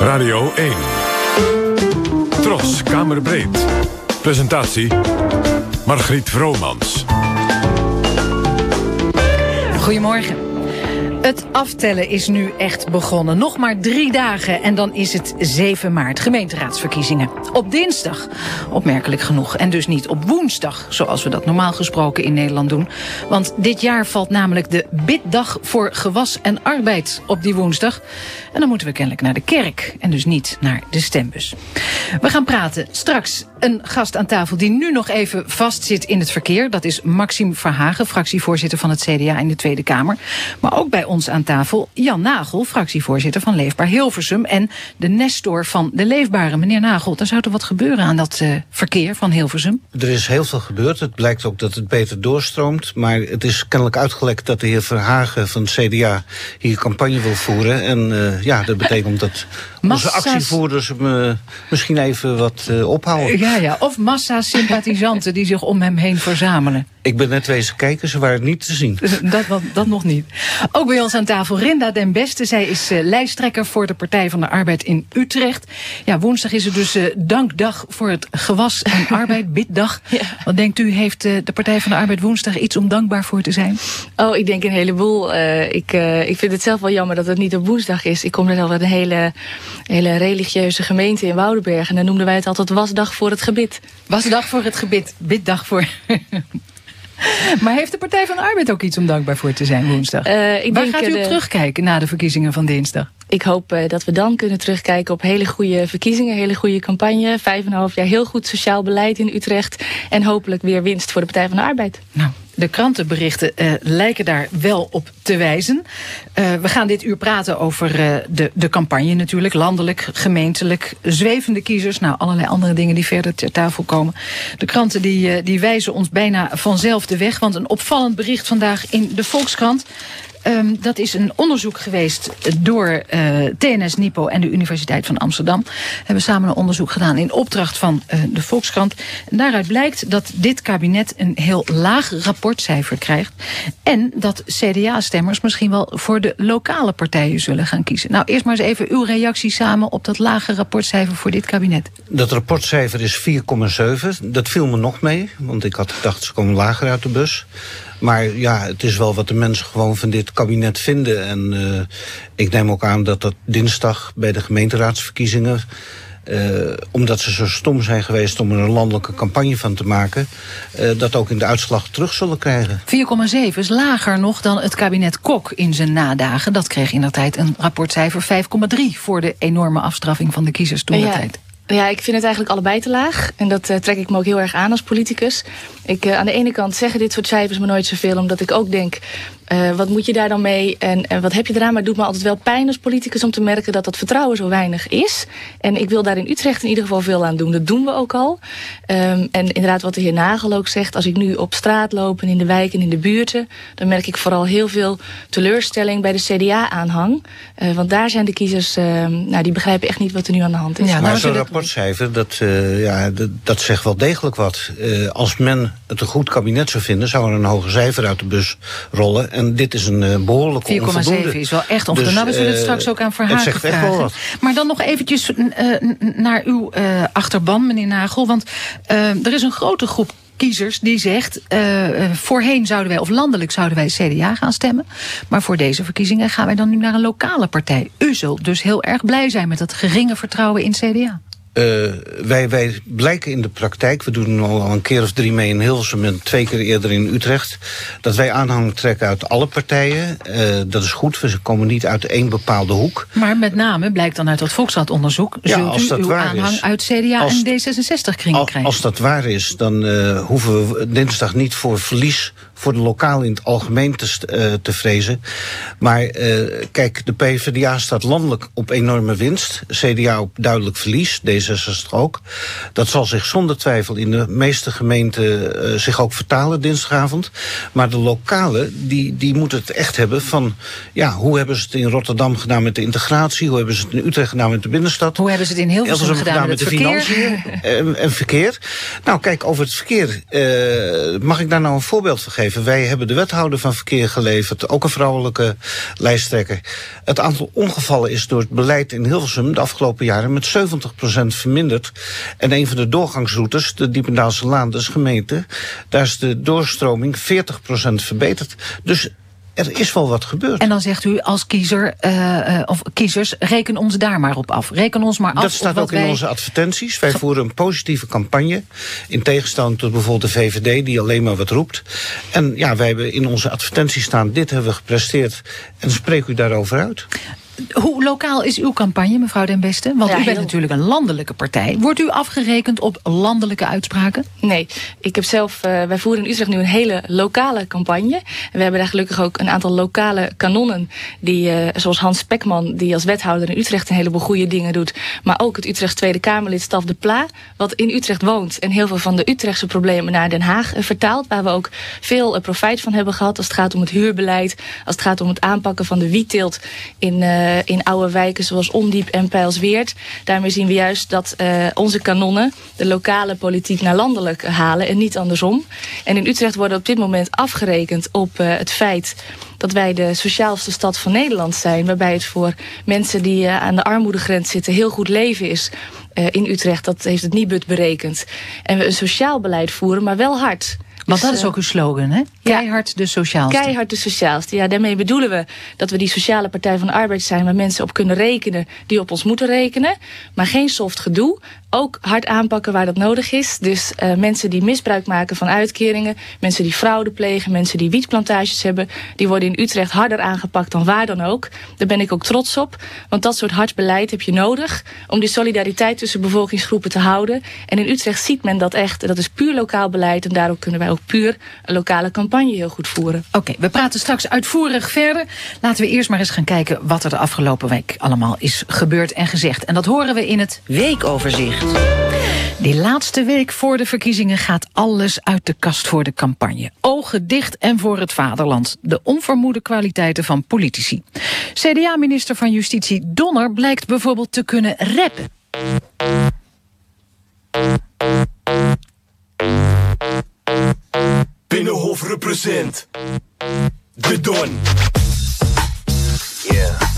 Radio 1. Tros, Kamerbreed. Presentatie Margriet Vromans. Goedemorgen. Het aftellen is nu echt begonnen. Nog maar drie dagen en dan is het 7 maart, gemeenteraadsverkiezingen. Op dinsdag, opmerkelijk genoeg. En dus niet op woensdag, zoals we dat normaal gesproken in Nederland doen. Want dit jaar valt namelijk de biddag voor gewas en arbeid op die woensdag. En dan moeten we kennelijk naar de kerk en dus niet naar de stembus. We gaan praten straks een gast aan tafel die nu nog even vastzit in het verkeer. Dat is Maxime Verhagen, fractievoorzitter van het CDA in de Tweede Kamer. Maar ook bij ons aan tafel Jan Nagel, fractievoorzitter van Leefbaar Hilversum. En de nestor van de Leefbare. Meneer Nagel, er zou er wat gebeuren aan dat uh, verkeer van Hilversum? Er is heel veel gebeurd. Het blijkt ook dat het beter doorstroomt. Maar het is kennelijk uitgelekt dat de heer Verhagen van het CDA hier campagne wil voeren. En uh, ja, dat betekent dat onze actievoerders me misschien even wat uh, ophouden. Ja, ja. Of massa sympathisanten die zich om hem heen verzamelen. Ik ben net wezen kijken, ze waren niet te zien. Dat, dat, dat nog niet. Ook bij ons aan tafel Rinda den Beste. Zij is uh, lijsttrekker voor de Partij van de Arbeid in Utrecht. Ja, woensdag is het dus uh, dankdag voor het gewas en arbeid, biddag. Ja. Wat denkt u, heeft uh, de Partij van de Arbeid woensdag iets om dankbaar voor te zijn? Oh, ik denk een heleboel. ik, ik vind het zelf wel jammer dat het niet op woensdag is. Ik kom net al uit een hele, hele religieuze gemeente in Woudenberg. En dan noemden wij het altijd wasdag voor het gebit. Wasdag voor het gebit, biddag voor... Maar heeft de Partij van de Arbeid ook iets om dankbaar voor te zijn woensdag? Uh, ik Waar denk gaat u op de... terugkijken na de verkiezingen van dinsdag? Ik hoop uh, dat we dan kunnen terugkijken op hele goede verkiezingen, hele goede campagne. Vijf en een half jaar heel goed sociaal beleid in Utrecht. En hopelijk weer winst voor de Partij van de Arbeid. Nou, de krantenberichten uh, lijken daar wel op te wijzen. Uh, we gaan dit uur praten over de, de campagne natuurlijk. Landelijk, gemeentelijk, zwevende kiezers. Nou, allerlei andere dingen die verder ter tafel komen. De kranten die, die wijzen ons bijna vanzelf de weg. Want een opvallend bericht vandaag in de Volkskrant. Um, dat is een onderzoek geweest door uh, TNS Nipo en de Universiteit van Amsterdam. We hebben samen een onderzoek gedaan in opdracht van uh, de Volkskrant. En daaruit blijkt dat dit kabinet een heel laag rapportcijfer krijgt. En dat CDA-stemmers misschien wel voor de lokale partijen zullen gaan kiezen. Nou, eerst maar eens even uw reactie samen op dat lage rapportcijfer voor dit kabinet. Dat rapportcijfer is 4,7. Dat viel me nog mee, want ik had gedacht ze komen lager uit de bus. Maar ja, het is wel wat de mensen gewoon van dit kabinet vinden. En uh, ik neem ook aan dat dat dinsdag bij de gemeenteraadsverkiezingen... Uh, omdat ze zo stom zijn geweest om er een landelijke campagne van te maken... Uh, dat ook in de uitslag terug zullen krijgen. 4,7 is lager nog dan het kabinet Kok in zijn nadagen. Dat kreeg in de tijd een rapportcijfer 5,3... voor de enorme afstraffing van de kiezers toen de tijd. Ja, ik vind het eigenlijk allebei te laag. En dat uh, trek ik me ook heel erg aan als politicus. Ik, uh, aan de ene kant zeggen dit soort cijfers me nooit zoveel... omdat ik ook denk, uh, wat moet je daar dan mee en, en wat heb je eraan? Maar het doet me altijd wel pijn als politicus om te merken... dat dat vertrouwen zo weinig is. En ik wil daar in Utrecht in ieder geval veel aan doen. Dat doen we ook al. Um, en inderdaad, wat de heer Nagel ook zegt... als ik nu op straat loop en in de wijk en in de buurten... dan merk ik vooral heel veel teleurstelling bij de CDA-aanhang. want daar zijn de kiezers... nou, die begrijpen echt niet wat er nu aan de hand is. Ja, maar zo'n rapportcijfer, dat, ja, dat, dat zegt wel degelijk wat. als men het een goed kabinet zou vinden... zou er een hoger cijfer uit de bus rollen. En dit is een uh, behoorlijke 4,7 is wel echt onvoldoende. Dus, nou, we zullen het straks ook aan Verhagen het zegt. Echt wel wat. Maar dan nog eventjes uh, naar uw achterban, meneer Nagel. Want er is een grote groep kiezers die zegt... Uh, voorheen zouden wij, of landelijk zouden wij CDA gaan stemmen... maar voor deze verkiezingen gaan wij dan nu naar een lokale partij. U zult dus heel erg blij zijn met dat geringe vertrouwen in CDA. Uh, wij, wij blijken in de praktijk, we doen al een keer of drie mee in Hilversum en twee keer eerder in Utrecht, dat wij aanhang trekken uit alle partijen. Uh, dat is goed, we komen niet uit één bepaalde hoek. Maar met name blijkt dan uit dat Volksraadonderzoek, ja, zult als u dat uw waar aanhang is, uit CDA als, en D66-kringen krijgen. Als dat waar is, dan uh, hoeven we dinsdag niet voor verlies voor de lokaal in het algemeen te, uh, te vrezen. Maar uh, kijk, de PvdA staat landelijk op enorme winst. CDA op duidelijk verlies, D66 ook. Dat zal zich zonder twijfel in de meeste gemeenten uh, zich ook vertalen dinsdagavond. Maar de lokale, die, die moeten het echt hebben van... ja, hoe hebben ze het in Rotterdam gedaan met de integratie? Hoe hebben ze het in Utrecht gedaan met de binnenstad? Hoe hebben ze het in Hilversum gedaan, gedaan, met, met de verkeer? financiën en, en, verkeer? Nou, kijk, over het verkeer... mag ik daar nou een voorbeeld van geven? Aangeven. Wij hebben de wethouder van verkeer geleverd, ook een vrouwelijke lijsttrekker. Het aantal ongevallen is door het beleid in Hilversum de afgelopen jaren met 70% verminderd. En een van de doorgangsroutes, de Diependaalse Laan, dus gemeente, daar is de doorstroming 40% verbeterd. Dus er is wel wat gebeurd. En dan zegt u als kiezer, uh, of kiezers, reken ons daar maar op af. Reken ons maar af. Dat staat ook in onze advertenties. Wij voeren een positieve campagne. In tegenstelling tot bijvoorbeeld de VVD, die alleen maar wat roept. En ja, wij hebben in onze advertenties staan, dit hebben we gepresteerd. En spreek u daarover uit. Hoe lokaal is uw campagne, mevrouw Den Beste? Want u bent natuurlijk een landelijke partij. Wordt u afgerekend op landelijke uitspraken? Nee, ik heb zelf, uh, wij voeren in Utrecht nu een hele lokale campagne. En we hebben daar gelukkig ook een aantal lokale kanonnen. Die, uh, zoals Hans Spekman, die als wethouder in Utrecht een heleboel goede dingen doet. Maar ook het Utrechts Tweede Kamerlid Staf de Pla, wat in Utrecht woont. En heel veel van de Utrechtse problemen naar Den Haag uh, vertaalt. Waar we ook veel profijt van hebben gehad als het gaat om het huurbeleid. Als het gaat om het aanpakken van de wietteelt in uh, in oude wijken zoals Ondiep en Pijlsweert. Daarmee zien we juist dat uh, onze kanonnen de lokale politiek naar landelijk halen en niet andersom. En in Utrecht worden op dit moment afgerekend op uh, het feit dat wij de sociaalste stad van Nederland zijn. Waarbij het voor mensen die aan de armoedegrens zitten heel goed leven is. In Utrecht, dat heeft het Nibud berekend. En we een sociaal beleid voeren, maar wel hard. Want dat is ook uw slogan, hè? Keihard de sociaalste. Keihard de sociaalste. Ja, daarmee bedoelen we dat we die sociale partij van de arbeid zijn... waar mensen op kunnen rekenen die op ons moeten rekenen. Maar geen soft gedoe. Ook hard aanpakken waar dat nodig is. Dus uh, mensen die misbruik maken van uitkeringen... mensen die fraude plegen, mensen die wietplantages hebben... die worden in Utrecht harder aangepakt dan waar dan ook. Daar ben ik ook trots op. Want dat soort hard beleid heb je nodig... om die solidariteit tussen bevolkingsgroepen te houden. En in Utrecht ziet men dat echt. Dat is puur lokaal beleid en daarom kunnen wij ook puur een lokale campagne heel goed voeren. Oké, we praten straks uitvoerig verder. Laten we eerst maar eens gaan kijken wat er de afgelopen week allemaal is gebeurd en gezegd. En dat horen we in het weekoverzicht. Die laatste week voor de verkiezingen gaat alles uit de kast voor de campagne. Ogen dicht en voor het vaderland. De onvermoede kwaliteiten van politici. CDA-minister van Justitie Donner blijkt bijvoorbeeld te kunnen rappen. Binnenhof represent. De Don. Yeah.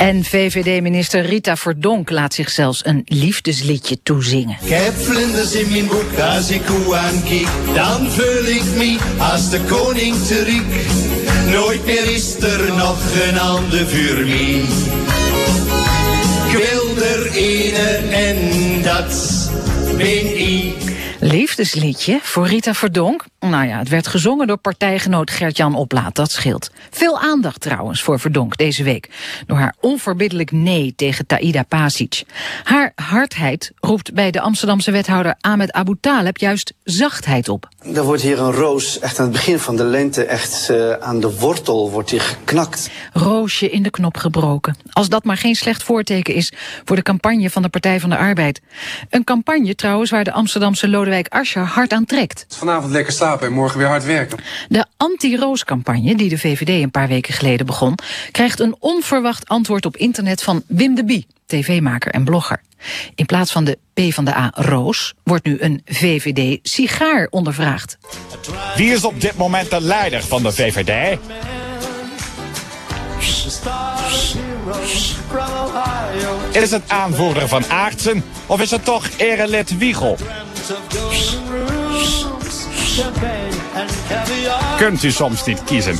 En VVD-minister Rita Verdonk laat zich zelfs een liefdesliedje toezingen. Ik heb vlinders in mijn boek als ik aankijk. Dan voel ik me als de koning te riek. Nooit meer is er nog een ander voor mij. Ik wil er ene en dat ben ik. Liefdesliedje voor Rita Verdonk? Nou ja, het werd gezongen door partijgenoot Gert-Jan Oplaat, dat scheelt. Veel aandacht trouwens voor Verdonk deze week. Door haar onverbiddelijk nee tegen Taida Pasic. Haar hardheid roept bij de Amsterdamse wethouder Ahmed Abu Taleb juist zachtheid op. Er wordt hier een roos, echt aan het begin van de lente, echt uh, aan de wortel wordt hier geknakt. Roosje in de knop gebroken. Als dat maar geen slecht voorteken is voor de campagne van de Partij van de Arbeid. Een campagne trouwens waar de Amsterdamse Lodewijk Asscher hard aan trekt. Vanavond lekker slapen en morgen weer hard werken. De anti-rooscampagne, die de VVD een paar weken geleden begon... krijgt een onverwacht antwoord op internet van Wim de Bie, tv-maker en blogger. In plaats van de P van de A Roos wordt nu een VVD-sigaar ondervraagd. Wie is op dit moment de leider van de VVD? Is het aanvoerder van Aartsen of is het toch erelid Wiegel? Kunt u soms niet kiezen?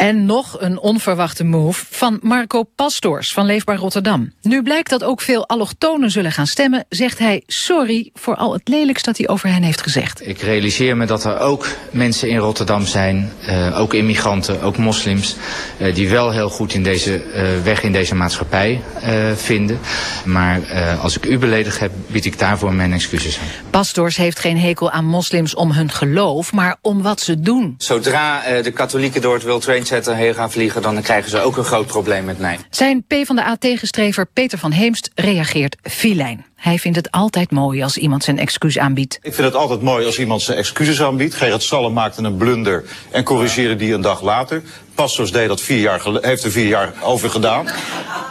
En nog een onverwachte move van Marco Pastors van Leefbaar Rotterdam. Nu blijkt dat ook veel allochtonen zullen gaan stemmen, zegt hij sorry voor al het lelijks dat hij over hen heeft gezegd. Ik realiseer me dat er ook mensen in Rotterdam zijn, uh, ook immigranten, ook moslims, uh, die wel heel goed in deze uh, weg in deze maatschappij vinden. Maar als ik u beledigd heb, bied ik daarvoor mijn excuses aan. Pastors heeft geen hekel aan moslims om hun geloof, maar om wat ze doen. Zodra de katholieken door het World Trade Center heen gaan vliegen, dan krijgen ze ook een groot probleem met mij. Zijn PvdA-tegenstrever Peter van Heemst reageert filijn. Hij vindt het altijd mooi als iemand zijn excuus aanbiedt. Ik vind het altijd mooi als iemand zijn excuses aanbiedt. Gerrit Sallen maakte een blunder en corrigeerde die een dag later. Pastors deed dat vier jaar, heeft er vier jaar over gedaan.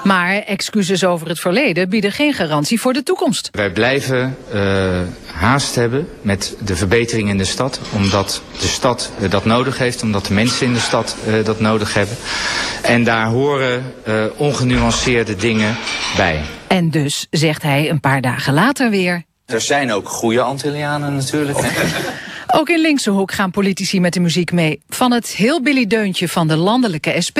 Maar excuses over het verleden bieden geen garantie voor de toekomst. Wij blijven uh, haast hebben met de verbetering in de stad. Omdat de stad uh, dat nodig heeft. Omdat de mensen in de stad uh, dat nodig hebben. En daar horen ongenuanceerde dingen bij. En dus zegt hij een paar dagen later weer... Er zijn ook goede Antillianen natuurlijk. Hè? Ook in linkse hoek gaan politici met de muziek mee. Van het heel Billy Deuntje van de landelijke SP...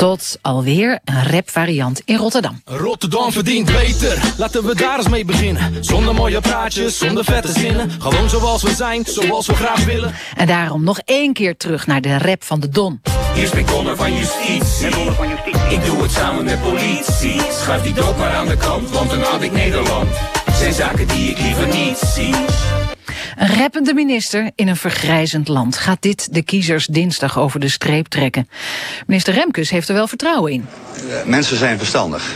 Tot alweer een rapvariant in Rotterdam. Rotterdam verdient beter, laten we daar eens mee beginnen. Zonder mooie praatjes, zonder vette zinnen. Gewoon zoals we zijn, zoals we graag willen. En daarom nog één keer terug naar de rap van de Don. Hier ben Connor van Justitie. Ik doe het samen met politie. Schuif die dood maar aan de kant, want dan had ik Nederland. Zijn zaken die ik liever niet zie. Een rappende minister in een vergrijzend land. Gaat dit de kiezers dinsdag over de streep trekken? Minister Remkes heeft er wel vertrouwen in. Mensen zijn verstandig.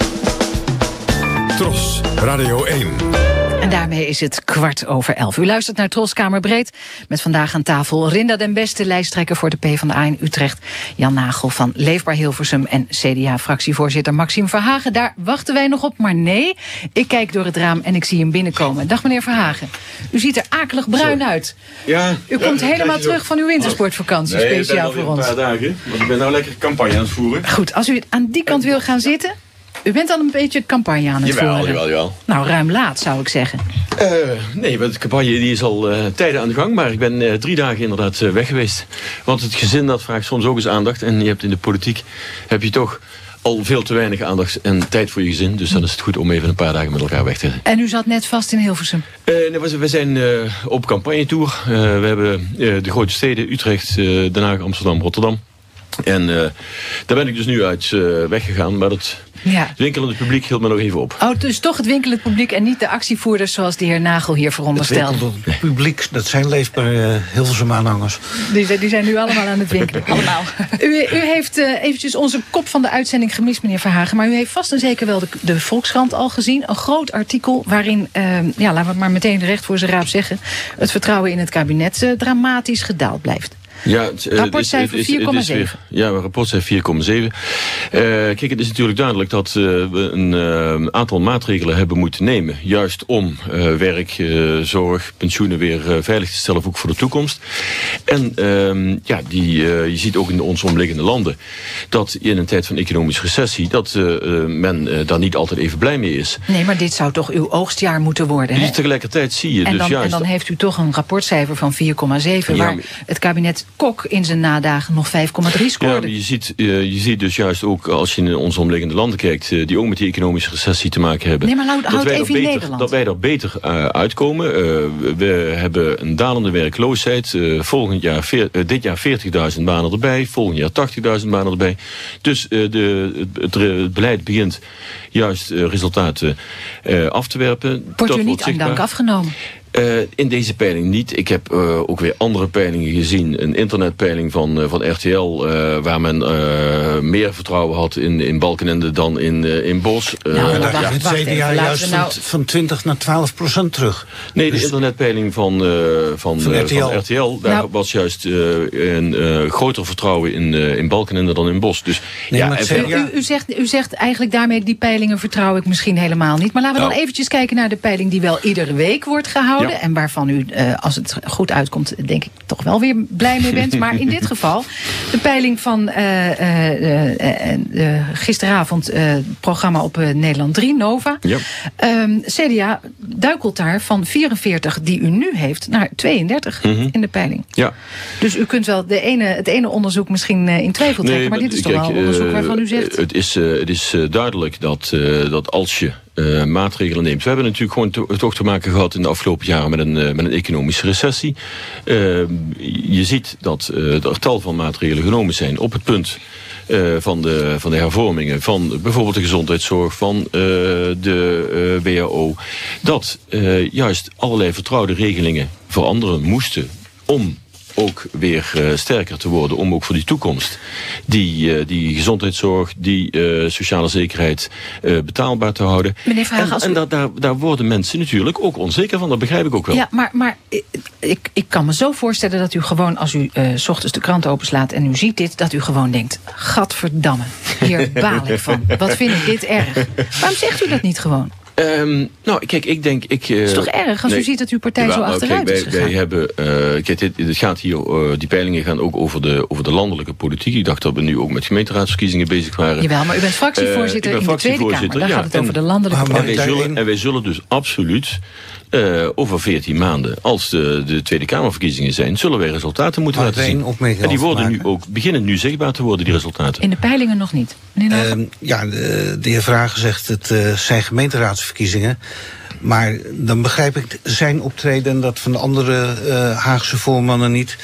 Tros, Radio 1. En daarmee is het kwart over elf. U luistert naar Troskamer Breed. Met vandaag aan tafel Rinda den Beste, lijsttrekker voor de PvdA in Utrecht. Jan Nagel van Leefbaar Hilversum en CDA-fractievoorzitter Maxime Verhagen. Daar wachten wij nog op, maar nee. Ik kijk door het raam en ik zie hem binnenkomen. Dag meneer Verhagen. U ziet er akelig bruin uit. Ja, U komt ja, helemaal terug van uw wintersportvakantie, Nee, ik speciaal voor ons. een paar dagen, want ik ben nou lekker campagne aan het voeren. Goed, als u aan die kant wil gaan zitten... U bent al een beetje campagne aan het Jawel, voeren. jawel, jawel. Nou, ruim laat zou ik zeggen. Eh, nee, want de campagne die is al eh, tijden aan de gang. Maar ik ben eh, drie dagen inderdaad eh, weg geweest. Want het gezin dat vraagt soms ook eens aandacht. En je hebt in de politiek heb je toch al veel te weinig aandacht en tijd voor je gezin. Dus dan is het goed om even een paar dagen met elkaar weg te zijn. En u zat net vast in Hilversum. Eh, nee, we zijn- eh, op campagnetour. Eh, we hebben eh, de grote steden Utrecht, eh, Den Haag, Amsterdam, Rotterdam. En eh, daar ben ik dus nu uit eh, weggegaan. Maar dat Ja. het winkelende publiek hield me nog even op. Oh, dus toch het winkelend publiek en niet de actievoerders zoals de heer Nagel hier Het veronderstelt. winkelend publiek, dat zijn leefbaar uh, Hilversum aanhangers. Die, zijn- die zijn nu allemaal aan het winkelen. allemaal. U, u heeft eh, eventjes onze kop van de uitzending gemist, meneer Verhagen. Maar u heeft vast en zeker wel de, de Volkskrant al gezien. Een groot artikel waarin, eh, ja, laten we het maar meteen recht voor zijn raap zeggen... het vertrouwen in het kabinet eh, dramatisch gedaald blijft. Ja, het, eh, Rapportcijfer het is- het is 4,7. weer- Ja, rapportcijfer 4,7. Eh, kijk, het is natuurlijk duidelijk dat eh, we een aantal maatregelen hebben moeten nemen. Juist om werk, zorg, pensioenen weer veilig te stellen, ook voor de toekomst. En ehm, ja, die, je ziet ook in onze omliggende landen dat in een tijd van economische recessie, dat men daar niet altijd even blij mee is. Nee, maar dit zou toch uw oogstjaar moeten worden, hè? Tegelijkertijd zie je En dus dan, juist... en dan heeft u toch een rapportcijfer van 4,7... Ja, waar maar- het kabinet Kok in zijn nadagen nog 5,3 Ja, scoorde. maar je ziet, eh, je ziet dus juist ook als je in onze omliggende landen kijkt, eh, die ook met die economische recessie te maken hebben. Nee, maar houd- houd even in Nederland. Dat wij er beter eh, uitkomen. We, hebben een dalende werkloosheid. Volgend jaar, veer- dit jaar 40.000 banen erbij. Volgend jaar 80.000 banen erbij. Dus de, het, beleid begint juist resultaten af te werpen. Wordt Dat u niet wordt aan dank afgenomen? Eh, in deze peiling niet. Ik heb eh, ook weer andere peilingen gezien. Een internetpeiling van, eh, van RTL... eh, waar men eh, meer vertrouwen had in, in Balkenende dan in, eh, in Bos. Eh, Nou, daar ja. gaat het CDA juist van, van 20 naar 12 procent terug. Nee, de Dus- internetpeiling van, eh, van, Van eh, RTL. van RTL, daar Nou. was juist eh, een eh, groter vertrouwen in, eh, in Balkenende dan in Bos. Dus, ja, U, u, zegt, u zegt eigenlijk daarmee die peilingen vertrouw ik misschien helemaal niet. Maar laten we dan Nou. eventjes kijken naar de peiling die wel iedere week wordt gehouden. Ja. En waarvan u, eh, als het goed uitkomt, denk ik toch wel weer blij mee bent. Maar in dit geval, de peiling van eh, eh, gisteravond, het programma op Nederland 3, Nova. Ja. Ehm, CDA duikelt daar van 44 die u nu heeft naar 32 Mhm. in de peiling. ja. Dus u kunt wel de ene, het ene onderzoek misschien in twijfel trekken. maar dit is toch wel een onderzoek waarvan u zegt... Het is, het is duidelijk dat, dat als je eh, maatregelen neemt. We hebben natuurlijk gewoon to- toch te maken gehad in de afgelopen jaren met een, eh, met een economische recessie. Eh, je ziet dat er tal van maatregelen genomen zijn op het punt. van, de, van de hervormingen, van bijvoorbeeld de gezondheidszorg, van de WHO. Dat juist allerlei vertrouwde regelingen veranderen moesten om ook weer eh, sterker te worden om ook voor die toekomst die, eh, die gezondheidszorg, die eh, sociale zekerheid betaalbaar te houden. Meneer Verhagen, en als en u- daar, daar, daar worden mensen natuurlijk ook onzeker van, dat begrijp ik ook wel. Ja, maar, maar ik- ik, kan me zo voorstellen dat u gewoon, als u s ochtends de krant openslaat en u ziet dit, dat u gewoon denkt: Gadverdamme, hier baal ik van. Wat vind ik dit erg? Waarom zegt u dat niet gewoon? Ehm, nou, kijk, ik denk... Ik, is toch erg als u ziet dat uw partij zo achteruit kijk, is wij, gegaan? wij hebben, eh, kijk, dit, het gaat hier, eh, die peilingen gaan ook over de, over de landelijke politiek. Ik dacht dat we nu ook met gemeenteraadsverkiezingen bezig waren. Jawel, maar u bent fractievoorzitter Eh, ik ben in de Tweede Kamer. Daar ja, gaat het en- over de landelijke en wij, politiek. zullen, en wij zullen dus absoluut eh, over 14 maanden, als de, de Tweede Kamerverkiezingen zijn, zullen wij resultaten moeten laten er zien. En die worden nu ook, beginnen nu zichtbaar te worden, die resultaten. In de peilingen nog niet. Ehm, ja, de, de heer Vragen zegt het eh, zijn gemeenteraadsverkiezingen. Maar dan begrijp ik zijn optreden en dat van de andere eh, Haagse voormannen niet.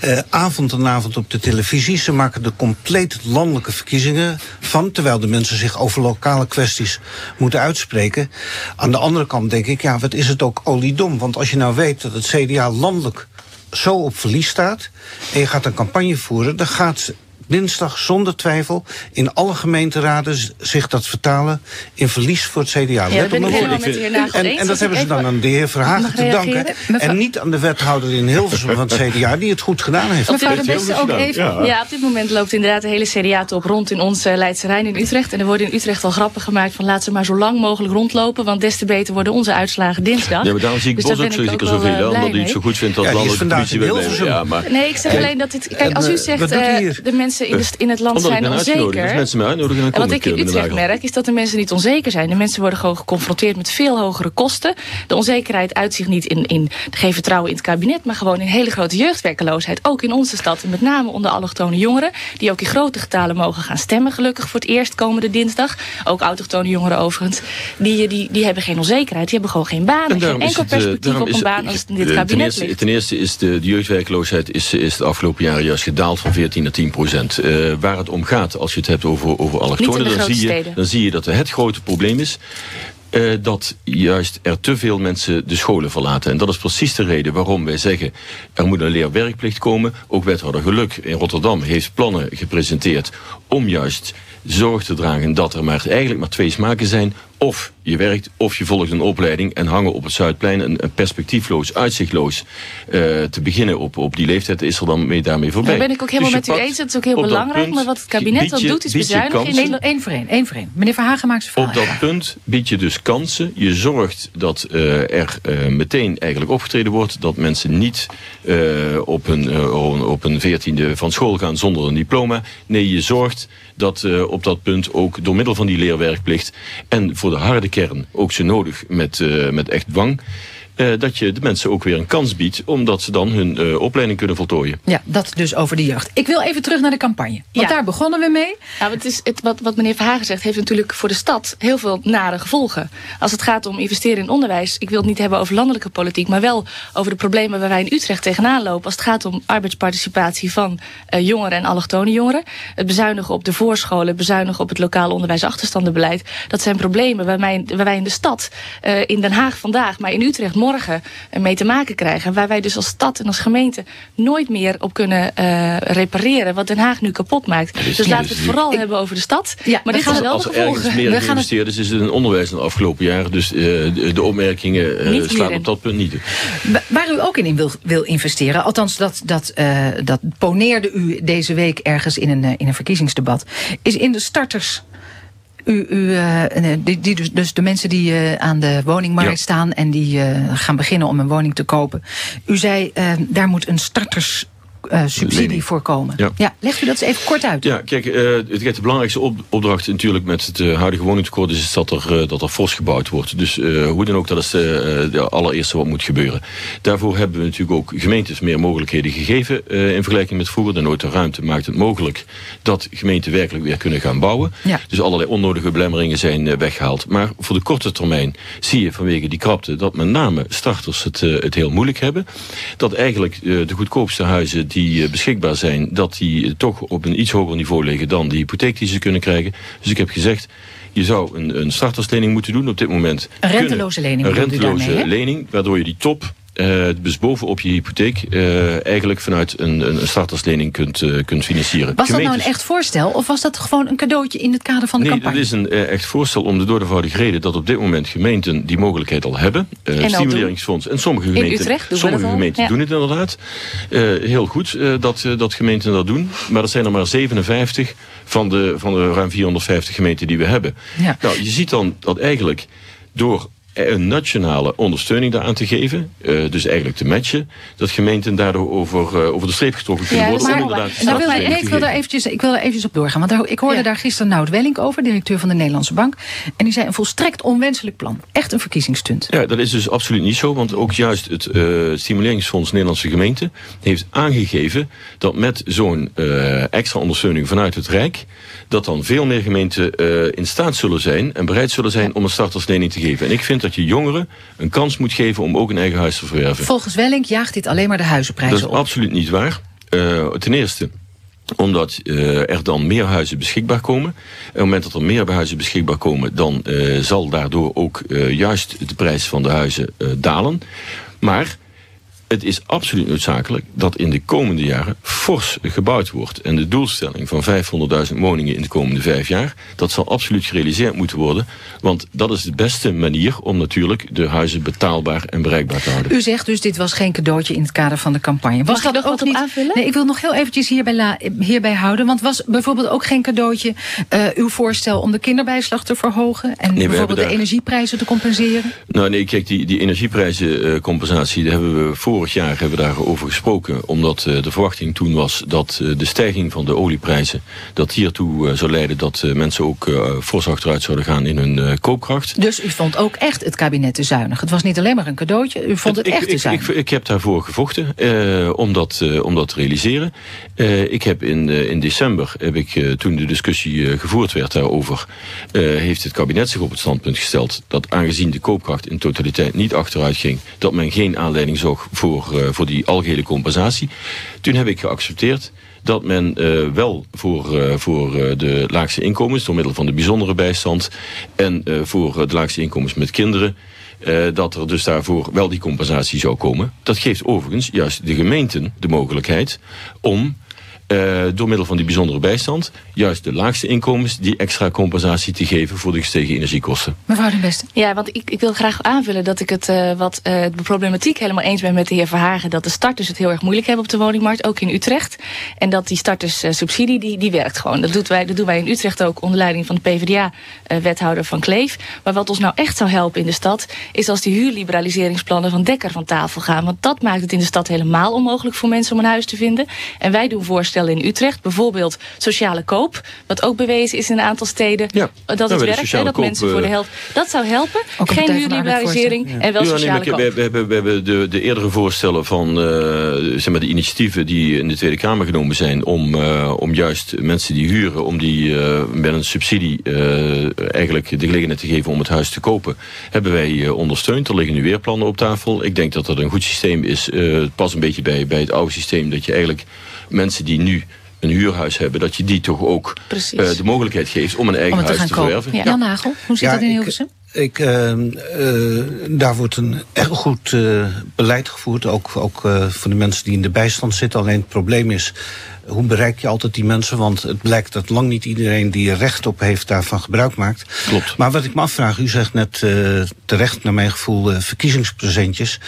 Eh, avond en avond op de televisie. Ze maken er compleet landelijke verkiezingen van. Terwijl de mensen zich over lokale kwesties moeten uitspreken. Aan de andere kant denk ik, ja, wat is het ook oliedom. Want als je nou weet dat het CDA landelijk zo op verlies staat. en je gaat een campagne voeren. dan gaat dinsdag zonder twijfel in alle gemeenteraden zich dat vertalen in verlies voor het CDA. Ja, Let dat op ben ik mijn helemaal woorden. met de heer Nagel en, eens. en dat hebben ze dan aan de heer Verhagen te danken. En niet aan de wethouder in Hilversum van het CDA die het goed gedaan heeft. Mevrouw de Beste ook even. Ja. op dit moment loopt inderdaad de hele CDA-top rond in onze Leidse Rijn in Utrecht. En er worden in Utrecht al grappen gemaakt van laat ze maar zo lang mogelijk rondlopen. Want des te beter worden onze uitslagen dinsdag. Ja, maar daarom zie ik Dus Bos ook zo zeker wel, zoveel. hè, Omdat u het zo goed vindt dat Ja, landelijke in wil. Ja, maar Nee, ik zeg alleen dat het. Kijk, als u zegt eh, de mensen in, de, in het land Omdat zijn onzeker. Als mensen mij uitnodigen, dan En wat ik, in eh, Utrecht Nagel. merk, is dat de mensen niet onzeker zijn. De mensen worden gewoon geconfronteerd met veel hogere kosten. De onzekerheid uit zich niet in, in geen vertrouwen in het kabinet, maar gewoon in hele grote jeugdwerkeloosheid. Ook in onze stad. En met name onder allochtone jongeren, die ook in grote getalen mogen gaan stemmen. Gelukkig voor het eerst komende dinsdag. Ook autochtone jongeren overigens. Die, die, die hebben geen onzekerheid, die hebben gewoon geen baan. En geen enkel het, eh, perspectief op een baan als het in eh, dit ten kabinet eerste, ligt. ten eerste is de, de jeugdwerkloosheid is, is de afgelopen jaren juist gedaald van 14 naar 10 procent. Eh, waar het om gaat, als je het hebt over, over allochtonen, dan zie, je, dan zie je dat het grote probleem is. eh, dat juist er te veel mensen de scholen verlaten. En dat is precies de reden waarom wij zeggen... er moet een leerwerkplicht komen. Ook wethouder Geluk in Rotterdam heeft plannen gepresenteerd... om juist zorg te dragen dat er maar eigenlijk maar twee smaken zijn. Of je werkt, of je volgt een opleiding... en hangen op het Zuidplein een, een perspectiefloos, uitzichtloos... eh, te beginnen op, op die leeftijd is er dan mee, daarmee voorbij. Daar ben ik ook helemaal Dus met u eens. Dat is ook heel belangrijk. punt Maar wat het kabinet dan doet, is bezuinigen. in kansen. Nederland. Eén voor één, één voor één. Meneer Verhagen maakt zijn Op dat punt bied je dus kansen. Je zorgt dat eh, er eh, meteen eigenlijk opgetreden wordt. Dat mensen niet op hun eh, op hun veertiende van school gaan zonder een diploma. Nee, je zorgt dat eh, op dat punt ook door middel van die leerwerkplicht... en voor de harde kern ook zo nodig met, eh, met echt dwang... eh, dat je de mensen ook weer een kans biedt... omdat ze dan hun eh, opleiding kunnen voltooien. Ja, dat dus over de jeugd. Ik wil even terug naar de campagne. Want Ja. daar begonnen we mee. Nou, het is, het, wat, wat meneer Verhagen zegt, heeft natuurlijk voor de stad heel veel nare gevolgen. Als het gaat om investeren in onderwijs, ik wil het niet hebben over landelijke politiek, maar wel over de problemen waar wij in Utrecht tegenaan lopen. Als het gaat om arbeidsparticipatie van eh, jongeren en allochtone jongeren. Het bezuinigen op de voorscholen, het bezuinigen op het lokaal onderwijs achterstandenbeleid. Dat zijn problemen waar wij, waar wij in de stad, eh, in Den Haag vandaag, maar in Utrecht morgen eh, mee te maken krijgen. Waar wij dus als stad en als gemeente nooit meer op kunnen eh, repareren wat Den Haag nu kapot maakt. Dus laten we het vooral hebben over de stad. Ja, maar dit gaan wel Als de er gevolgen. meer We gaan het- is, is het in onderwijs in de afgelopen jaren. Dus eh, de, de opmerkingen eh, Niet slaan op dat punt niet. Wa- Waar u ook in wil, wil investeren, althans dat, dat, eh, dat poneerde u deze week ergens in een, in een verkiezingsdebat, is in de starters. U, u, eh, die, die dus, dus de mensen die eh, aan de woningmarkt Ja. staan en die eh, gaan beginnen om een woning te kopen. U zei, eh, daar moet een starters. Eh, subsidie Lening. voor komen. Ja. legt u dat eens even kort uit. Ja, kijk, het, kijk, de belangrijkste op- opdracht natuurlijk met het eh, huidige woningtekort is, is dat er, dat er fors gebouwd wordt. Dus hoe dan ook, dat is de, allereerste wat moet gebeuren. Daarvoor hebben we natuurlijk ook gemeentes meer mogelijkheden gegeven in vergelijking met vroeger. De nood ruimte maakt het mogelijk dat gemeenten werkelijk weer kunnen gaan bouwen. Ja. Dus allerlei onnodige belemmeringen zijn eh, weggehaald. Maar voor de korte termijn zie je vanwege die krapte dat met name starters het, het heel moeilijk hebben. Dat eigenlijk de goedkoopste huizen die eh, beschikbaar zijn, dat die eh, toch op een iets hoger niveau liggen dan de hypotheek die ze kunnen krijgen. Dus ik heb gezegd, je zou een, een starterslening moeten doen op dit moment. Een renteloze lening Een renteloze daarmee, lening, waardoor je die top eh, dus bovenop je hypotheek eh, eigenlijk vanuit een, een starterslening kunt, eh, kunt financieren. Was dat nou een echt voorstel of was dat gewoon een cadeautje in het kader van de Nee, campagne? dat is een echt voorstel om de doordeelvoudige reden dat op dit moment gemeenten die mogelijkheid al hebben. En stimuleringsfonds. En sommige In gemeenten, Utrecht doen sommige gemeenten ja. doen het inderdaad. Heel goed dat, dat gemeenten dat doen. Maar dat zijn er maar 57 van de, van de ruim 450 gemeenten die we hebben. Ja. Nou, je ziet dan dat eigenlijk door een nationale ondersteuning daaraan te geven, eh, dus eigenlijk te matchen, dat gemeenten daardoor over, eh, over de streep getrokken kunnen Ja, worden. maar- inderdaad Nou, wil, nee, ik, wil daar eventjes, ik wil daar eventjes op doorgaan. Want daar- ik hoorde Ja. daar gisteren Nout Welling over, directeur van de Nederlandse Bank. En die zei een volstrekt onwenselijk plan. Echt een verkiezingsstunt. Ja, dat is dus absoluut niet zo. Want ook juist het eh, Stimuleringsfonds Nederlandse Gemeenten heeft aangegeven dat met zo'n eh, extra ondersteuning vanuit het Rijk, dat dan veel meer gemeenten eh, in staat zullen zijn en bereid zullen zijn om een starterslening te geven. En ik vind dat je jongeren een kans moet geven om ook een eigen huis te verwerven. Volgens Welling jaagt dit alleen maar de Dat huizenprijzen is op. absoluut niet waar. Eh, ten eerste omdat eh, er dan meer huizen beschikbaar komen. En op het moment dat er meer huizen beschikbaar komen... dan eh, zal daardoor ook juist de prijs van de huizen dalen. Maar het is absoluut noodzakelijk dat in de komende jaren fors gebouwd wordt. En de doelstelling van 500.000 woningen in de komende vijf jaar... dat zal absoluut gerealiseerd moeten worden. Want dat is de beste manier om natuurlijk de huizen betaalbaar en bereikbaar te houden. U zegt dus dit was geen cadeautje in het kader van de campagne. Was Mag ik dat nog ook wat op niet? aanvullen? Nee, ik wil nog heel eventjes hierbij, la- hierbij houden. Want was bijvoorbeeld ook geen cadeautje eh, uw voorstel om de kinderbijslag te verhogen en bijvoorbeeld de daar- energieprijzen te compenseren? Nou nee, kijk, die, die energieprijzencompensatie, daar hebben we vorig jaar hebben we daarover gesproken. Omdat eh, de verwachting toen was dat eh, de stijging van de olieprijzen, dat hiertoe eh, zou leiden dat mensen ook fors achteruit zouden gaan in hun koopkracht. Dus u vond ook echt het kabinet te zuinig. Het was niet alleen maar een cadeautje, u vond het echt te zuinig. ik, ik heb daarvoor gevochten eh, om, dat, om dat te realiseren. Eh, ik heb in, in december, heb ik, toen de discussie gevoerd werd daarover, eh, heeft het kabinet zich op het standpunt gesteld dat aangezien de koopkracht in totaliteit niet achteruit ging, dat men geen aanleiding zag voor, eh, voor die algehele compensatie. Toen heb ik geaccepteerd dat men eh, wel voor, eh, voor de laagste inkomens, door middel van de bijzondere bijstand, en voor de laagste inkomens met kinderen, dat er dus daarvoor wel die compensatie zou komen. Dat geeft overigens juist de gemeenten de mogelijkheid om eh, door middel van die bijzondere bijstand juist de laagste inkomens die extra compensatie te geven voor de gestegen energiekosten. Mevrouw den Beste. Ja, want ik, ik wil graag aanvullen dat ik het eh, wat eh, de problematiek helemaal eens ben met de heer Verhagen. Dat de starters het heel erg moeilijk hebben op de woningmarkt, ook in Utrecht. En dat die starterssubsidie, die, die werkt gewoon. Dat, doet wij, dat doen wij in Utrecht ook onder leiding van de PvdA-wethouder van Kleef. Maar wat ons nou echt zou helpen in de stad, is als die huurliberaliseringsplannen van Dekker van tafel gaan. Want dat maakt het in de stad helemaal onmogelijk voor mensen om een huis te vinden. En wij doen voorstellen in Utrecht, bijvoorbeeld sociale koop. Wat ook bewezen is in een aantal steden. dat nou, het werkt, hè, dat koop, mensen voor de eh, helft. Dat zou helpen. Geen huurliberalisering en wel Ja, nee, sociale koop. we, we, hebben- we hebben de, de eerdere voorstellen van eh, zeg maar de initiatieven die in de Tweede Kamer genomen zijn om, eh, om juist mensen die huren, om die eh, met een subsidie eh, eigenlijk de gelegenheid te geven om het huis te kopen, hebben wij eh, ondersteund. Er liggen nu weer plannen op tafel. Ik denk dat dat een goed systeem is. Eh, het past een beetje bij, bij het oude systeem dat je eigenlijk mensen die nu een huurhuis hebben, dat je die toch ook eh, de mogelijkheid geeft om een eigen Om het te huis te verwerven. Jan Nagel, hoe zit Ja, dat in Hilversum? Ik, eh, eh, daar wordt een erg goed beleid gevoerd, ook, ook eh, voor de mensen die in de bijstand zitten. Alleen het probleem is, hoe bereik je altijd die mensen? Want het blijkt dat lang niet iedereen die er recht op heeft daarvan gebruik maakt. Klopt. Maar wat ik me afvraag, u zegt net eh, terecht naar mijn gevoel eh, verkiezingspresentjes.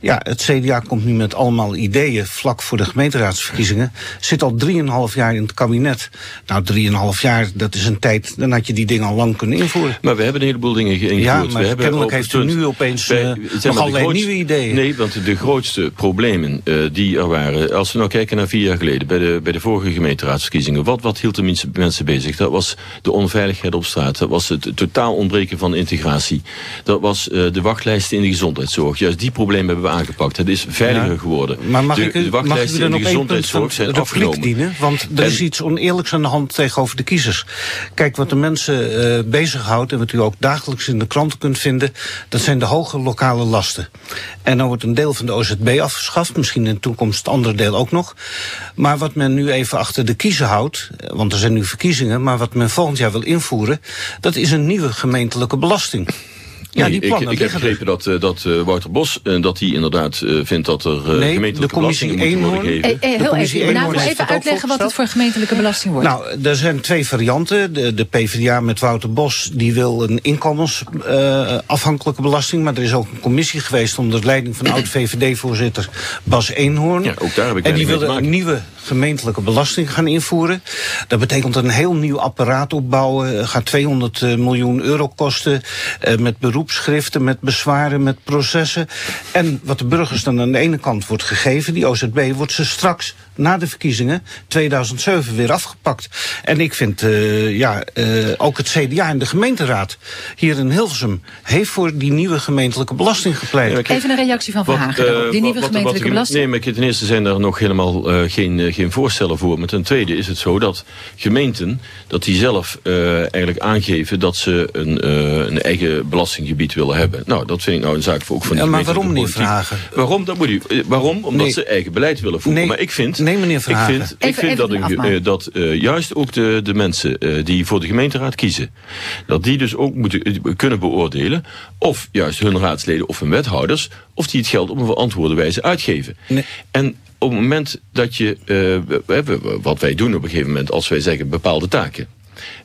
Ja, het CDA komt nu met allemaal ideeën vlak voor de gemeenteraadsverkiezingen. Zit al drieënhalf jaar in het kabinet. Nou, drieënhalf jaar, dat is een tijd, dan had je die dingen al lang kunnen invoeren. Maar we hebben een heleboel dingen ge- ingevoerd. Ja, maar kennelijk heeft u nu opeens Wij- eh, nog allerlei grootste- nieuwe ideeën. Nee, want de grootste problemen die er waren... als we nou kijken naar vier jaar geleden... bij de, bij de vorige gemeenteraadsverkiezingen... wat, wat hield de mensen, bezig? Dat was de onveiligheid op straat. Dat was het totaal ontbreken van integratie. Dat was eh, de wachtlijsten in de gezondheidszorg. Juist die problemen hebben we aangepakt. Het is veiliger Ja. geworden. Maar mag de, ik, de mag u wachtlijsten in de gezondheidszorg zijn afgenomen. dienen? Want er is iets oneerlijks aan de hand tegenover de kiezers. Kijk, wat de mensen eh bezighoudt... en wat u ook dagelijks in de kranten kunt vinden... dat zijn de hoge lokale lasten. En dan wordt een deel van de OZB afgeschaft. Misschien in de toekomst het andere deel ook nog. Maar wat men nu even achter de kiezen houdt... eh, want er zijn nu verkiezingen... maar wat men volgend jaar wil invoeren... dat is een nieuwe gemeentelijke belasting. Ja, Nee, die plannen ik, ik heb begrepen dat, eh, dat eh, Wouter Bos eh, dat hij inderdaad eh, vindt dat er eh, Nee, gemeentelijke de commissie belastingen moeten worden gegeven. Eh, eh, De heel commissie even, nou, even uitleggen wat het voor gemeentelijke belasting wordt. Nou, er zijn twee varianten. De, de PvdA met Wouter Bos die wil een inkomensafhankelijke belasting. Maar er is ook een commissie geweest onder leiding van oud-VVD-voorzitter Bas Eenhoorn. Ja, ook daar heb ik en die maken. een nieuwe gemeentelijke belasting gaan invoeren. Dat betekent een heel nieuw apparaat opbouwen. Gaat 200 miljoen euro kosten. eh, met beroepsschriften, met bezwaren, met processen. En wat de burgers dan aan de ene kant wordt gegeven, die OZB, wordt ze straks na de verkiezingen 2007 weer afgepakt. En ik vind, eh, ja, eh, ook het CDA en de gemeenteraad hier in Hilversum heeft voor die nieuwe gemeentelijke belasting gepleit. Even een reactie van Van Wat, Hagen. eh, die wat- nieuwe wat- gemeentelijke wat- belasting. Nee, maar ten eerste zijn er nog helemaal eh, geen, geen voorstellen voor. Maar ten tweede is het zo dat gemeenten, dat die zelf eh, eigenlijk aangeven dat ze een, eh, een eigen belastinggebied willen hebben. Nou, dat vind ik nou een zaak voor ook van de Ja, maar waarom, politiek. Verhagen? Waarom? Dat moet u, waarom? Omdat Nee. ze eigen beleid willen voeren. Nee. maar ik vind, Nee, meneer ik Verhagen. vind, ik Even- vind even dat, een, eh, dat eh, juist ook de, de mensen eh, die voor de gemeenteraad kiezen, dat die dus ook moeten kunnen beoordelen of juist hun raadsleden of hun wethouders, of die het geld op een verantwoorde wijze uitgeven. En op het moment dat je, eh, wat wij doen op een gegeven moment, als wij zeggen bepaalde taken,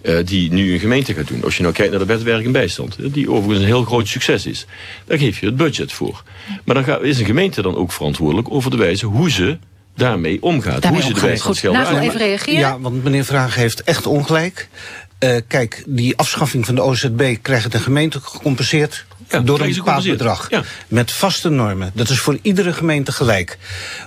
eh, die nu een gemeente gaat doen. Als je nou kijkt naar de wetwerk en bijstand, die overigens een heel groot succes is, daar geef je het budget voor. Maar dan gaat- is een gemeente dan ook verantwoordelijk over de wijze hoe ze daarmee omgaat. Daarmee hoe ze de omgaat. bijstandsgelden Goed, Nagel, uitmaakt. even reageren. Ja, want meneer Vraag heeft echt ongelijk. Eh, kijk, die afschaffing van de OZB krijgen de gemeente gecompenseerd door een bepaald bedrag. Met vaste normen. Dat is voor iedere gemeente gelijk.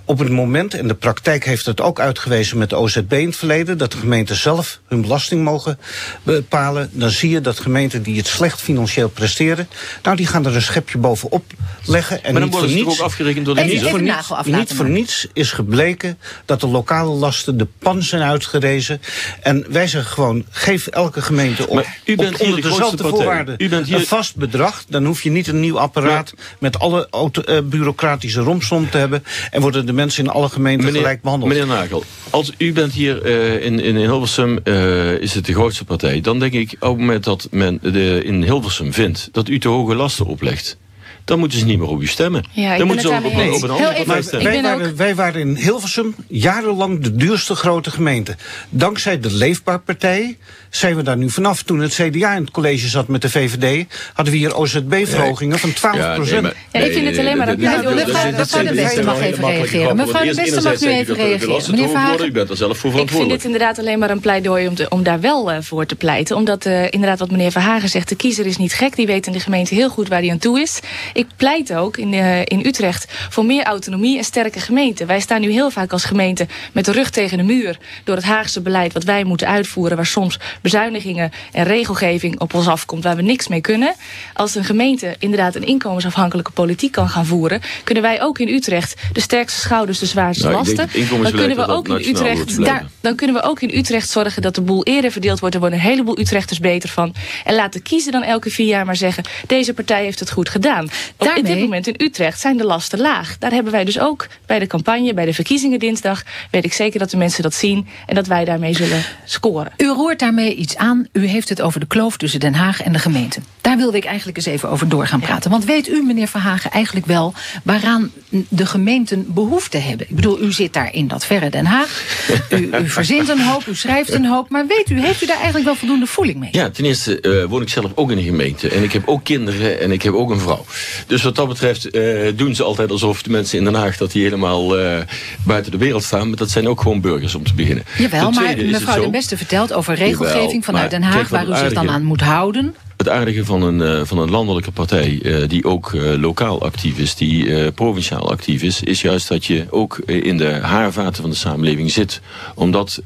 Op het moment, en de praktijk heeft het ook uitgewezen met de OZB in het verleden, dat de gemeenten zelf hun belasting mogen bepalen, dan zie je dat gemeenten die het slecht financieel presteren, nou die gaan er een schepje bovenop leggen. En Maar dan niet worden voor ze ook afgerekend door de niet voor niets, niet voor niets is gebleken dat de lokale lasten de pan zijn uitgerezen. En wij zeggen gewoon, geef elke gemeente op, Maar u bent op onder de grootste dezelfde partij. voorwaarden U bent hier- een vast bedrag. Dan hoef je niet een nieuw apparaat met alle auto, eh, bureaucratische romslomp te hebben. En worden de mensen in alle gemeenten gelijk behandeld. Meneer Nagel, als u bent hier eh, in, in Hilversum, eh, is het de grootste partij. Dan denk ik, op het moment dat men de, in Hilversum vindt dat u te hoge lasten oplegt... dan moeten ze niet meer op u stemmen. Ja, dan moeten ze het op, op, daarmee op een andere even, partij stemmen. Ik wij, ben waren, wij waren in Hilversum jarenlang de duurste grote gemeente. Dankzij de Leefbaar Partij zijn we daar nu vanaf. Toen het CDA in het college zat met de VVD... hadden we hier OZB-verhogingen van 12 Ja, nee, maar- Ja, ik vind het alleen maar een dat- Mevrouw- de Beste mag even reageren. Mevrouw de Beste mag nu even reageren. Meneer Verhagen. U bent er zelf voor Ik vind verantwoordelijk. dit inderdaad alleen maar een pleidooi om, te- om daar wel eh, voor te pleiten. Omdat eh, inderdaad wat meneer Verhagen zegt, de kiezer is niet gek. Die weet in de gemeente heel goed waar hij aan toe is. Ik pleit ook in, eh, in Utrecht voor meer autonomie en sterke gemeenten. Wij staan nu heel vaak als gemeente met de rug tegen de muur. Door het Haagse beleid wat wij moeten uitvoeren. Waar soms bezuinigingen en regelgeving op ons afkomt waar we niks mee kunnen. Als een gemeente inderdaad een inkomensafhankelijke politiek kan gaan voeren. Kunnen wij ook in Utrecht de sterkste schouders, de zwaarste Nou, lasten. Dan kunnen we ook in Utrecht daar, dan kunnen we ook in Utrecht zorgen dat de boel eerder verdeeld wordt. Er worden een heleboel Utrechters beter van. En laat de kiezer dan elke vier jaar maar zeggen... deze partij heeft het goed gedaan. Op Daarmee- dit moment in Utrecht zijn de lasten laag. Daar hebben wij dus ook bij de campagne, bij de verkiezingen dinsdag... weet ik zeker dat de mensen dat zien en dat wij daarmee zullen scoren. U roert daarmee iets aan. U heeft het over de kloof tussen Den Haag en de gemeente. Daar wilde ik eigenlijk eens even over door gaan praten. Want weet u, meneer Verhagen, eigenlijk wel waaraan de gemeenten behoefte hebben? Ik bedoel, u zit daar in dat verre Den Haag. U, u verzint een hoop, u schrijft een hoop. Maar weet u, heeft u daar eigenlijk wel voldoende voeling mee? Ja, ten eerste eh, woon ik zelf ook in een gemeente. En ik heb ook kinderen en ik heb ook een vrouw. Dus wat dat betreft eh, doen ze altijd alsof de mensen in Den Haag... dat die helemaal eh, buiten de wereld staan. Maar dat zijn ook gewoon burgers om te beginnen. Jawel, maar mevrouw Den Beste vertelt over regelgeving Jawel, vanuit Den Haag... waar u zich dan aan moet houden. Het aardige van een, eh, van een landelijke partij eh, die ook eh, lokaal actief is, die provinciaal actief is, is juist dat je ook in de haarvaten van de samenleving zit. Omdat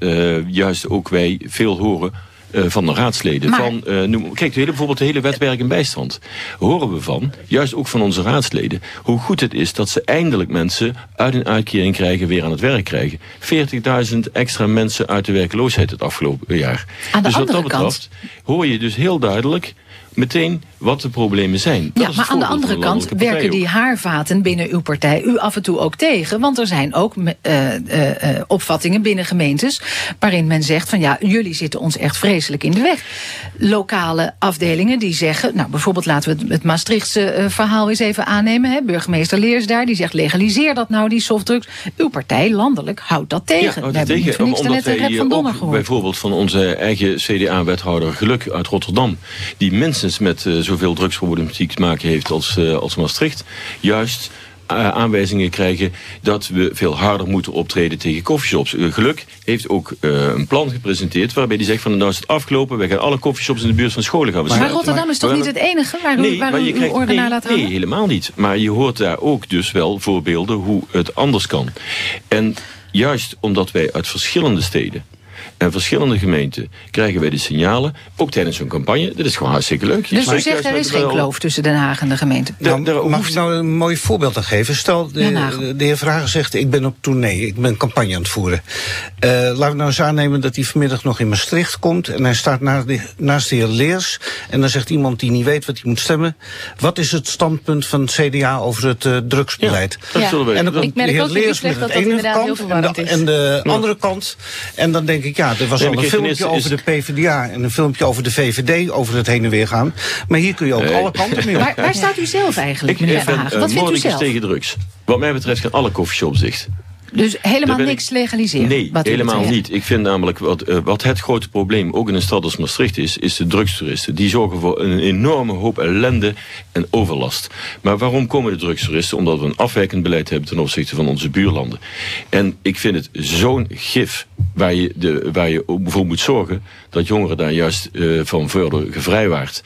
juist ook wij veel horen van de raadsleden. Maar- Van, noem, kijk, de hele, bijvoorbeeld de hele wetwerk en bijstand. Horen we van, juist ook van onze raadsleden, hoe goed het is dat ze eindelijk mensen uit een uitkering krijgen, weer aan het werk krijgen. 40.000 extra mensen uit de werkloosheid het afgelopen jaar. Aan de dus wat andere dat kant- betreft hoor je dus heel duidelijk meteen wat de problemen zijn. Dat Ja, maar aan de andere kant werken die haarvaten binnen uw partij u af en toe ook tegen. Want er zijn ook eh, eh, eh, opvattingen binnen gemeentes waarin men zegt van ja, jullie zitten ons echt vreselijk in de weg. Lokale afdelingen die zeggen, nou bijvoorbeeld laten we het, Maastrichtse verhaal eens even aannemen. Hè. Burgemeester Leers daar, die zegt legaliseer dat nou, die softdrugs. Uw partij landelijk houdt dat tegen. Ja, we hebben niks omdat daarnet een rep van Donner gehoord. bijvoorbeeld van onze eigen CDA-wethouder Geluk uit Rotterdam, die minstens met eh, zoveel drugsproblematiek te maken heeft als, eh, als Maastricht, juist eh, aanwijzingen krijgen dat we veel harder moeten optreden tegen coffeeshops. Geluk heeft ook een plan gepresenteerd waarbij hij zegt van nou is het afgelopen, wij gaan alle coffeeshops in de buurt van scholen gaan Maar besluiten. Rotterdam is toch niet het enige waar Nee, waar maar u uw orde nee, naar laat nee, houden? helemaal niet. Maar je hoort daar ook dus wel voorbeelden hoe het anders kan. En juist omdat wij uit verschillende steden en verschillende gemeenten krijgen wij de signalen, ook tijdens zo'n campagne. Dat is gewoon hartstikke leuk. Je Dus u zegt er is geen kloof tussen Den Haag en de gemeente. Nou, mag ik nou een mooi voorbeeld aan geven? Stel, de, de heer Vragen zegt, ik ben op tournee, ik ben campagne aan het voeren. Eh, laten we nou eens aannemen dat hij vanmiddag nog in Maastricht komt... en hij staat naast de, naast de heer Leers... en dan zegt iemand die niet weet wat hij moet stemmen... wat is het standpunt van het CDA over het eh, drugsbeleid? dat zullen we- En dan komt de heer Leers met dat het dat ene kant en de, is. en de Ja. andere kant. En dan denk ik, ja, er was al een filmpje over is- de PvdA... en een filmpje over de VVD over het heen en weer gaan. Maar hier kun je ook Nee. alle kanten mee op. Waar, waar staat u zelf eigenlijk, Ik meneer ben Verhagen? uh, Wat vindt u zelf? tegen drugs. Wat mij betreft gaan alle coffeeshops dicht. Dus helemaal niks legaliseren? Nee, helemaal niet. Ik vind namelijk wat, eh, wat het grote probleem ook in een stad als Maastricht is, is de drugstoeristen. Die zorgen voor een enorme hoop ellende en overlast. Maar waarom komen de drugstoeristen? Omdat we een afwijkend beleid hebben ten opzichte van onze buurlanden. En ik vind het zo'n gif waar je, de, waar je voor moet zorgen dat jongeren daar juist eh, van verder gevrijwaard.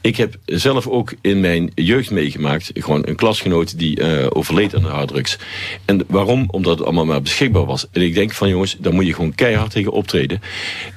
Ik heb zelf ook in mijn jeugd meegemaakt, gewoon een klasgenoot die eh, overleed aan de harddrugs. En waarom? Omdat het allemaal maar beschikbaar was. En ik denk van jongens, daar moet je gewoon keihard tegen optreden.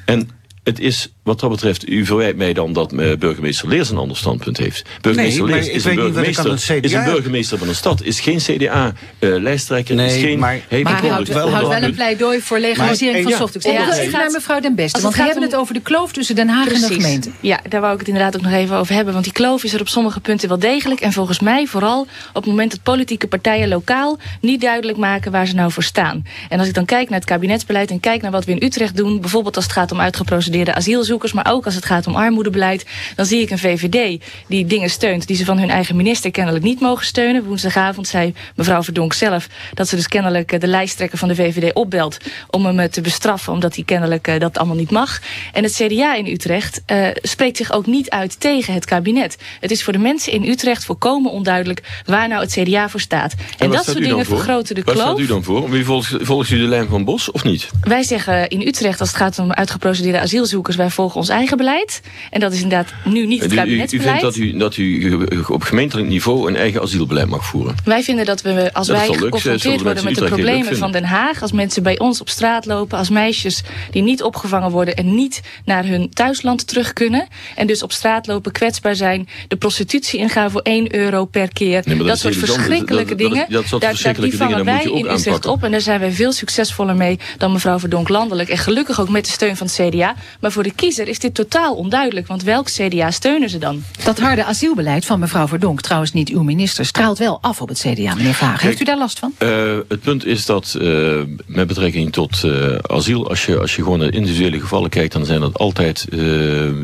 En het is, wat dat betreft, u verwijt mij dan dat eh, burgemeester Leers een ander standpunt heeft. Burgemeester Nee, Leers ik is weet een niet wat ik aan burgemeester, is een burgemeester van een stad, is geen CDA-lijsttrekker, is Nee, geen... maar- heeft Maar hij bijvoorbeeld- houdt, wel, houdt wel een pleidooi voor legalisering Maar- van ja. softdrugs. Ja, als even naar mevrouw Den Beste, want we hebben om- het over de kloof tussen Den Haag en de gemeente. Ja, daar wou ik het inderdaad ook nog even over hebben. Want die kloof is er op sommige punten wel degelijk. En volgens mij vooral op het moment dat politieke partijen lokaal niet duidelijk maken waar ze nou voor staan. En als ik dan kijk naar het kabinetsbeleid en kijk naar wat we in Utrecht doen, bijvoorbeeld als het gaat om uitgeprocedeerde asielzoekers, maar ook als het gaat om armoedebeleid, dan zie ik een VVD die dingen steunt die ze van hun eigen minister kennelijk niet mogen steunen. Woensdagavond zei mevrouw Verdonk zelf dat ze dus kennelijk eh, de lijsttrekker van de VVD opbelt om hem eh, te bestraffen, omdat hij kennelijk eh, dat allemaal niet mag. En het CDA in Utrecht spreekt zich ook niet uit tegen het kabinet. Het is voor de mensen in Utrecht volkomen onduidelijk waar nou het CDA voor staat. En, dat soort dingen vergroten de Waar kloof. staat u dan voor? Wie volgt, volgt u de lijn van Bos of niet? Wij zeggen in Utrecht, als het gaat om uitgeprocedeerde asielzoekers, wij volgen ons eigen beleid. En dat is inderdaad nu niet het U, u, u kabinetsbeleid. vindt dat u, dat u op gemeentelijk niveau een eigen asielbeleid mag voeren? Wij vinden dat we, als Dat wij geconfronteerd de worden met de problemen van Den Haag, als mensen bij ons op straat lopen, als meisjes die niet opgevangen worden en niet naar hun thuisland terug kunnen, en dus op straat lopen, kwetsbaar zijn, de prostitutie ingaan voor 1 euro per keer, Nee, dat dat, soort verschrikkelijke Dat- dat- dingen, dat soort daar, verschrikkelijke daar, die dingen, vangen dat wij in Utrecht op en daar zijn wij veel succesvoller mee dan mevrouw Verdonk landelijk en gelukkig ook met de steun van het CDA. Maar voor de kiezer is dit totaal onduidelijk, want welk CDA steunen ze dan? Dat harde asielbeleid van mevrouw Verdonk, trouwens niet uw minister, straalt wel af op het CDA, meneer Vaag. Heeft u daar last van? Uh, het punt is dat uh, met betrekking tot uh, asiel, als je, als je gewoon naar individuele gevallen kijkt, dan zijn dat altijd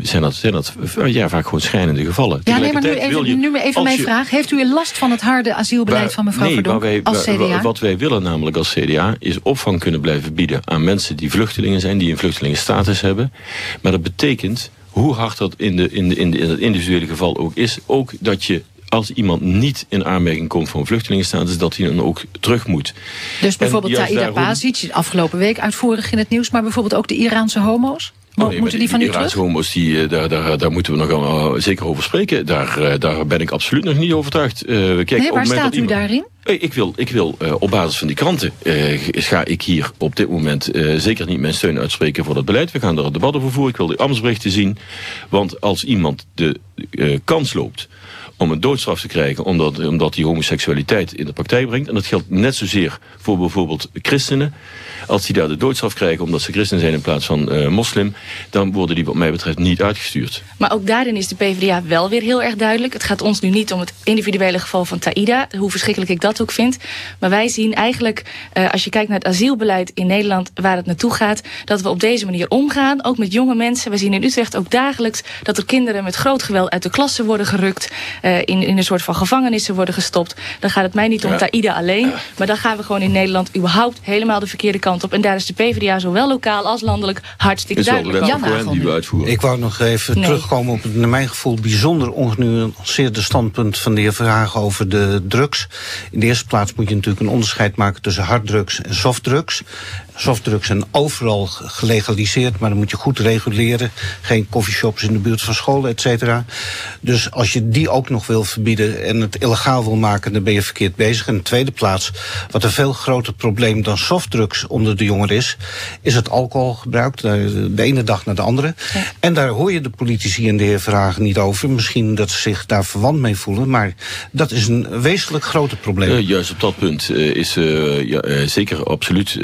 zijn dat, zijn dat, ja, vaak gewoon schrijnende gevallen. Ja, nee, maar nu even, je, nu even mijn je, vraag. Heeft u last van het harde asielbeleid waar, van mevrouw nee, Verdonk wij, als CDA? Wat wij willen namelijk als CDA is opvang kunnen blijven bieden aan mensen die vluchtelingen zijn, die een vluchtelingenstatus hebben. Maar dat betekent hoe hard dat in, de, in, de, in, de, in het individuele geval ook is, ook dat je als iemand niet in aanmerking komt voor een vluchtelingenstatus, dat hij dan ook terug moet. Dus bijvoorbeeld Taida daarom... Pasic, afgelopen week uitvoerig in het nieuws, maar bijvoorbeeld ook de Iraanse homo's? Oh, nee, moeten die van die u terug? Homo's, die, daar, daar, daar moeten we nog uh, zeker over spreken. Daar, uh, daar ben ik absoluut nog niet overtuigd. Uh, kijk, nee, waar staat u iemand... daarin? Ik wil, ik wil uh, op basis van die kranten uh, ga ik hier op dit moment uh, zeker niet mijn steun uitspreken voor dat beleid. We gaan er een debat over voeren. Ik wil de ambtsberichten zien. Want als iemand de kans loopt om een doodstraf te krijgen omdat, omdat die homoseksualiteit in de praktijk brengt. En dat geldt net zozeer voor bijvoorbeeld christenen. Als die daar de doodstraf krijgen omdat ze christen zijn in plaats van uh, moslim, dan worden die wat mij betreft niet uitgestuurd. Maar ook daarin is de PvdA wel weer heel erg duidelijk. Het gaat ons nu niet om het individuele geval van Taida, hoe verschrikkelijk ik dat ook vind. Maar wij zien eigenlijk, uh, als je kijkt naar het asielbeleid in Nederland, waar het naartoe gaat, dat we op deze manier omgaan, ook met jonge mensen. We zien in Utrecht ook dagelijks dat er kinderen met groot geweld uit de klassen worden gerukt, uh, in, in een soort van gevangenissen worden gestopt. Dan gaat het mij niet om ja. Taida alleen, maar dan gaan we gewoon in Nederland überhaupt helemaal de verkeerde kant op. En daar is de PvdA zowel lokaal als landelijk hartstikke duidelijk. Jan die we uitvoeren. Ik wou nog even nee. terugkomen op het, naar mijn gevoel, bijzonder ongenuanceerde standpunt van de heer Verhagen over de drugs. In de eerste plaats moet je natuurlijk een onderscheid maken tussen harddrugs en softdrugs. Softdrugs zijn overal gelegaliseerd, maar dan moet je goed reguleren. Geen coffeeshops in de buurt van scholen, et cetera. Dus als je die ook nog wil verbieden en het illegaal wil maken, dan ben je verkeerd bezig. En in de tweede plaats, wat een veel groter probleem dan softdrugs onder de jongeren is, is het alcoholgebruik. De ene dag naar de andere. Ja. En daar hoor je de politici en de heer Vragen niet over. Misschien dat ze zich daar verwant mee voelen, maar dat is een wezenlijk groter probleem. Uh, juist op dat punt uh, is uh, ja, zeker absoluut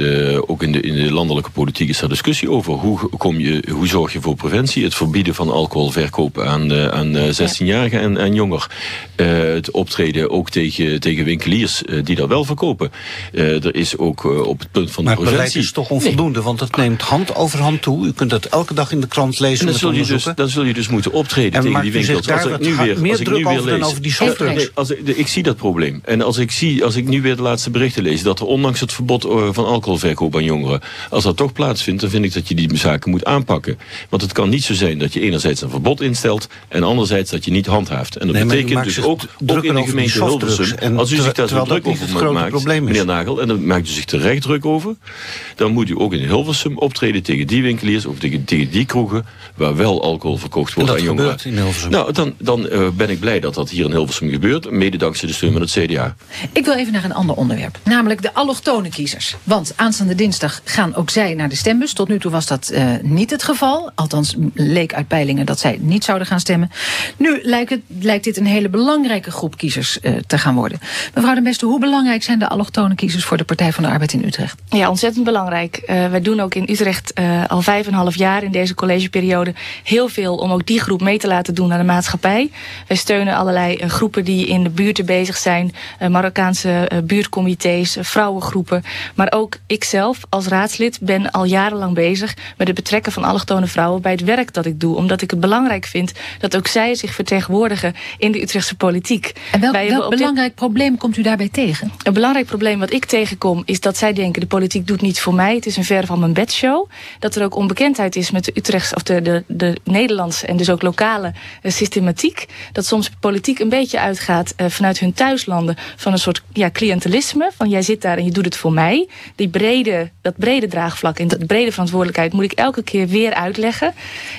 ook ook in de, in de landelijke politiek is daar discussie over. Hoe, kom je, hoe zorg je voor preventie? Het verbieden van alcoholverkoop aan, uh, aan uh, 16-jarigen en, en jonger. Uh, het optreden ook tegen, tegen winkeliers uh, die dat wel verkopen. er is ook op het punt van maar de preventie... Maar beleid is toch onvoldoende, nee. want het neemt hand over hand toe. U kunt dat elke dag in de krant lezen en dan zul je dus, Dan zul je dus moeten optreden en tegen die winkels. Als ik nu weer, meer als ik druk nu weer over lees, dan over die softdrugs. Als ik, ik zie dat probleem. En als ik, zie, als ik nu weer de laatste berichten lees... dat er ondanks het verbod van alcoholverkoop aan jongeren... als dat toch plaatsvindt, dan vind ik dat je die zaken moet aanpakken. Want het kan niet zo zijn dat je enerzijds een verbod instelt... en anderzijds dat je niet handhaaft. En dat nee, betekent dus ook, ook in de gemeente Hilversum... als u zich daar zo druk over maakt, meneer Nagel... en dan maakt u zich terecht druk over... dan moet u ook in Hilversum optreden tegen die winkeliers... of tegen, tegen die kroegen waar wel alcohol verkocht wordt aan jongeren. in Hilversum. Nou, dan, dan uh, ben ik blij dat dat hier in Hilversum gebeurt... mede dankzij de steun van het CDA. Ik wil even naar een ander onderwerp. Namelijk de allochtone kiezers. Want aanstaande dinsdag gaan ook zij naar de stembus. Tot nu toe was dat uh, niet het geval. Althans leek uit peilingen dat zij niet zouden gaan stemmen. Nu lijkt, het, lijkt dit een hele belangrijke groep kiezers uh, te gaan worden. Mevrouw de Beste, hoe belangrijk zijn de allochtone kiezers... voor de Partij van de Arbeid in Utrecht? Ja, ontzettend belangrijk. Uh, wij doen ook in Utrecht al vijf en een half jaar in deze collegeperiode... heel veel om ook die groep mee te laten doen aan de maatschappij. Wij steunen allerlei groepen die in de buurten bezig zijn. Marokkaanse buurtcomité's, vrouwengroepen. Maar ook ikzelf als raadslid ben al jarenlang bezig met het betrekken van allochtone vrouwen bij het werk dat ik doe. Omdat ik het belangrijk vind dat ook zij zich vertegenwoordigen in de Utrechtse politiek. En welk, welk belangrijk dit... probleem komt u daarbij tegen? Een belangrijk probleem wat ik tegenkom is dat zij denken de politiek doet niets voor mij. Het is een ver van mijn bedshow. Dat er ook onbekendheid is met de Utrechtse of de, de, de Nederlandse en dus ook lokale uh, systematiek. Dat soms politiek een beetje uitgaat uh, vanuit hun thuislanden van een soort ja, cliëntelisme. Van jij zit daar en je doet het voor mij. Die brede, dat brede draagvlak en dat brede verantwoordelijkheid moet ik elke keer weer uitleggen.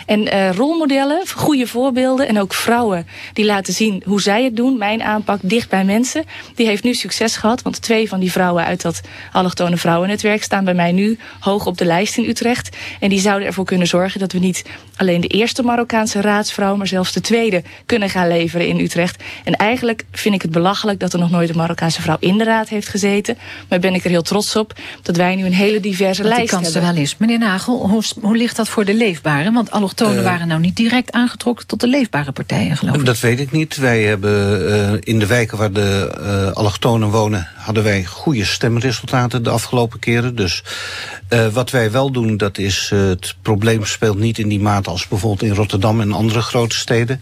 En uh, rolmodellen, goede voorbeelden en ook vrouwen die laten zien hoe zij het doen. Mijn aanpak dicht bij mensen. Die heeft nu succes gehad, want twee van die vrouwen uit dat allochtone vrouwennetwerk staan bij mij nu hoog op de lijst in Utrecht. En die zouden ervoor kunnen zorgen dat we niet alleen de eerste Marokkaanse raadsvrouw, maar zelfs de tweede kunnen gaan leveren in Utrecht. En eigenlijk vind ik het belachelijk dat er nog nooit een Marokkaanse vrouw in de raad heeft gezeten. Maar ben ik er heel trots op dat wij nu een hele diverse dat lijst die kans hebben. er wel is. Meneer Nagel, hoe, hoe ligt dat voor de leefbare? Want allochtonen uh, waren nou niet direct aangetrokken tot de leefbare partijen, geloof ik. Dat weet ik niet. Wij hebben uh, in de wijken waar de uh, allochtonen wonen... hadden wij goede stemresultaten de afgelopen keren. Dus uh, wat wij wel doen, dat is... Uh, het probleem speelt niet in die mate als bijvoorbeeld in Rotterdam en andere grote steden.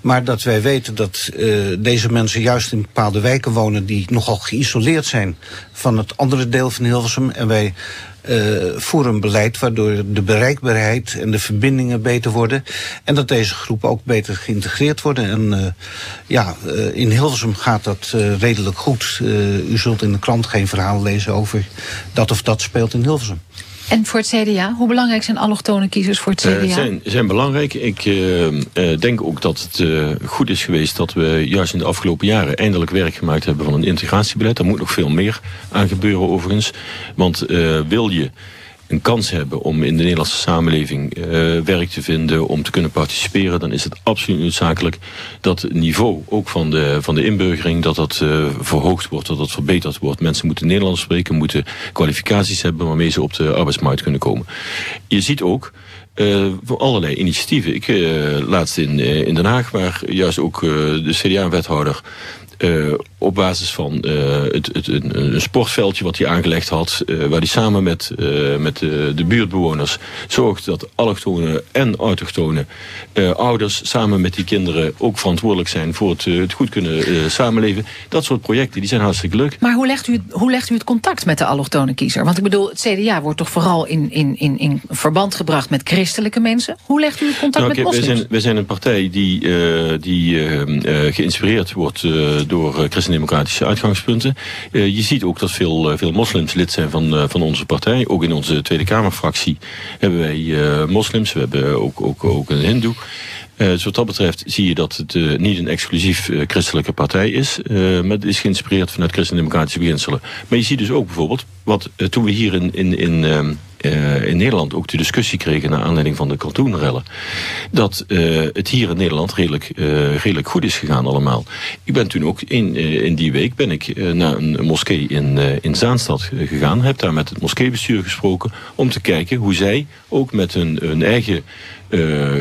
Maar dat wij weten dat uh, deze mensen juist in bepaalde wijken wonen... die nogal geïsoleerd zijn van het andere deel van Hilversum. En wij voeren een beleid waardoor de bereikbaarheid en de verbindingen beter worden. En dat deze groepen ook beter geïntegreerd worden. En ja, in Hilversum gaat dat redelijk goed. u zult in de krant geen verhaal lezen over dat of dat speelt in Hilversum. En voor het CDA, hoe belangrijk zijn allochtone kiezers voor het CDA? Uh, zijn, zijn belangrijk. Ik uh, uh, denk ook dat het goed is geweest dat we juist in de afgelopen jaren eindelijk werk gemaakt hebben van een integratiebeleid. Daar moet nog veel meer aan gebeuren overigens. Want wil je een kans hebben om in de Nederlandse samenleving eh, werk te vinden, om te kunnen participeren, dan is het absoluut noodzakelijk dat het niveau ook van de, van de inburgering, dat dat eh, verhoogd wordt, dat dat verbeterd wordt. Mensen moeten Nederlands spreken, moeten kwalificaties hebben waarmee ze op de arbeidsmarkt kunnen komen. Je ziet ook uh, voor allerlei initiatieven. Ik uh, laatst in, in Den Haag, waar juist ook de CDA-wethouder uh, op basis van uh, het, het, een, een, sportveldje wat hij aangelegd had... Uh, waar hij samen met, met de buurtbewoners zorgt dat allochtone en autochtone ouders... samen met die kinderen ook verantwoordelijk zijn voor het, het goed kunnen samenleven. Dat soort projecten die zijn hartstikke leuk. Maar hoe legt, u, hoe legt u het contact met de allochtone kiezer? Want ik bedoel, het CDA wordt toch vooral in, in, in, in verband gebracht met christelijke mensen? Hoe legt u het contact nou, met moslims? Wij zijn, wij zijn een partij die, die geïnspireerd wordt door christendemocratische uitgangspunten. Uh, je ziet ook dat veel, veel moslims lid zijn van, van onze partij. Ook in onze Tweede Kamerfractie hebben wij moslims. We hebben ook, ook, ook een hindoe. Uh, dus wat dat betreft zie je dat het uh, niet een exclusief uh, christelijke partij is. maar het is geïnspireerd vanuit christendemocratische beginselen. Maar je ziet dus ook bijvoorbeeld, wat toen we hier in, in, in, ehm, in Nederland ook de discussie kregen... naar aanleiding van de cartoonrellen... dat het hier in Nederland redelijk, redelijk goed is gegaan allemaal. Ik ben toen ook in, in die week ben ik, naar een moskee in, in Zaanstad gegaan. Heb daar met het moskeebestuur gesproken... om te kijken hoe zij ook met hun, hun eigen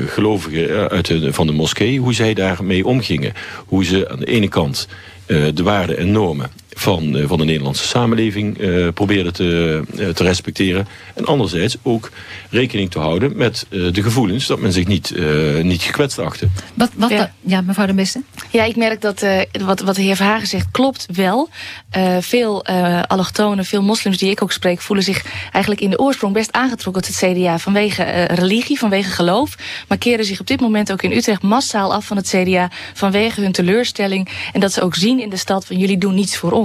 gelovigen uit de, van de moskee, hoe zij daarmee omgingen. Hoe ze aan de ene kant uh, de waarden en normen van, uh, van de Nederlandse samenleving uh, probeerden te, uh, te respecteren. En anderzijds ook rekening te houden met de gevoelens dat men zich niet, niet gekwetst achtte. Wat, wat ja. ja, mevrouw de Beste? Ja, ik merk dat wat, wat de heer Verhagen zegt klopt wel. veel allochtonen, veel moslims die ik ook spreek... voelen zich eigenlijk in de oorsprong best aangetrokken tot het CDA... vanwege religie, vanwege geloof. Maar keren zich op dit moment ook in Utrecht massaal af van het CDA... vanwege hun teleurstelling. En dat ze ook zien in de stad van jullie doen niets voor ons.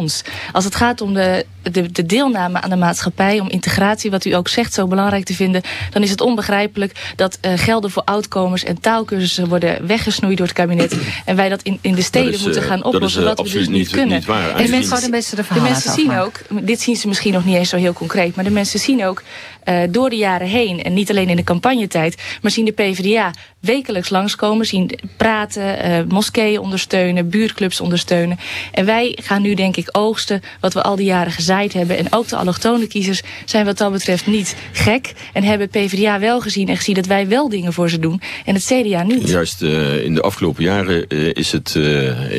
Als het gaat om de, de, de, deelname aan de maatschappij, om integratie, wat u ook zegt zo belangrijk te vinden, dan is het onbegrijpelijk dat uh, gelden voor oudkomers en taalkursussen worden weggesnoeid door het kabinet. En wij dat in, in de steden is, moeten gaan oplossen, dat wat we dus niet, niet kunnen. Niet waar. En mensen, de mensen, de de mensen zien ook, dit zien ze misschien nog niet eens zo heel concreet, maar de mensen zien ook uh, door de jaren heen, en niet alleen in de campagnetijd, maar zien de PvdA wekelijks langskomen, zien praten, uh, moskeeën ondersteunen, buurtclubs ondersteunen. En wij gaan nu denk ik oogsten wat we al die jaren gezaaid hebben. En ook de allochtone kiezers zijn wat dat betreft niet gek. En hebben PvdA wel gezien en gezien dat wij wel dingen voor ze doen. En het CDA niet. Juist uh, in de afgelopen jaren is, het,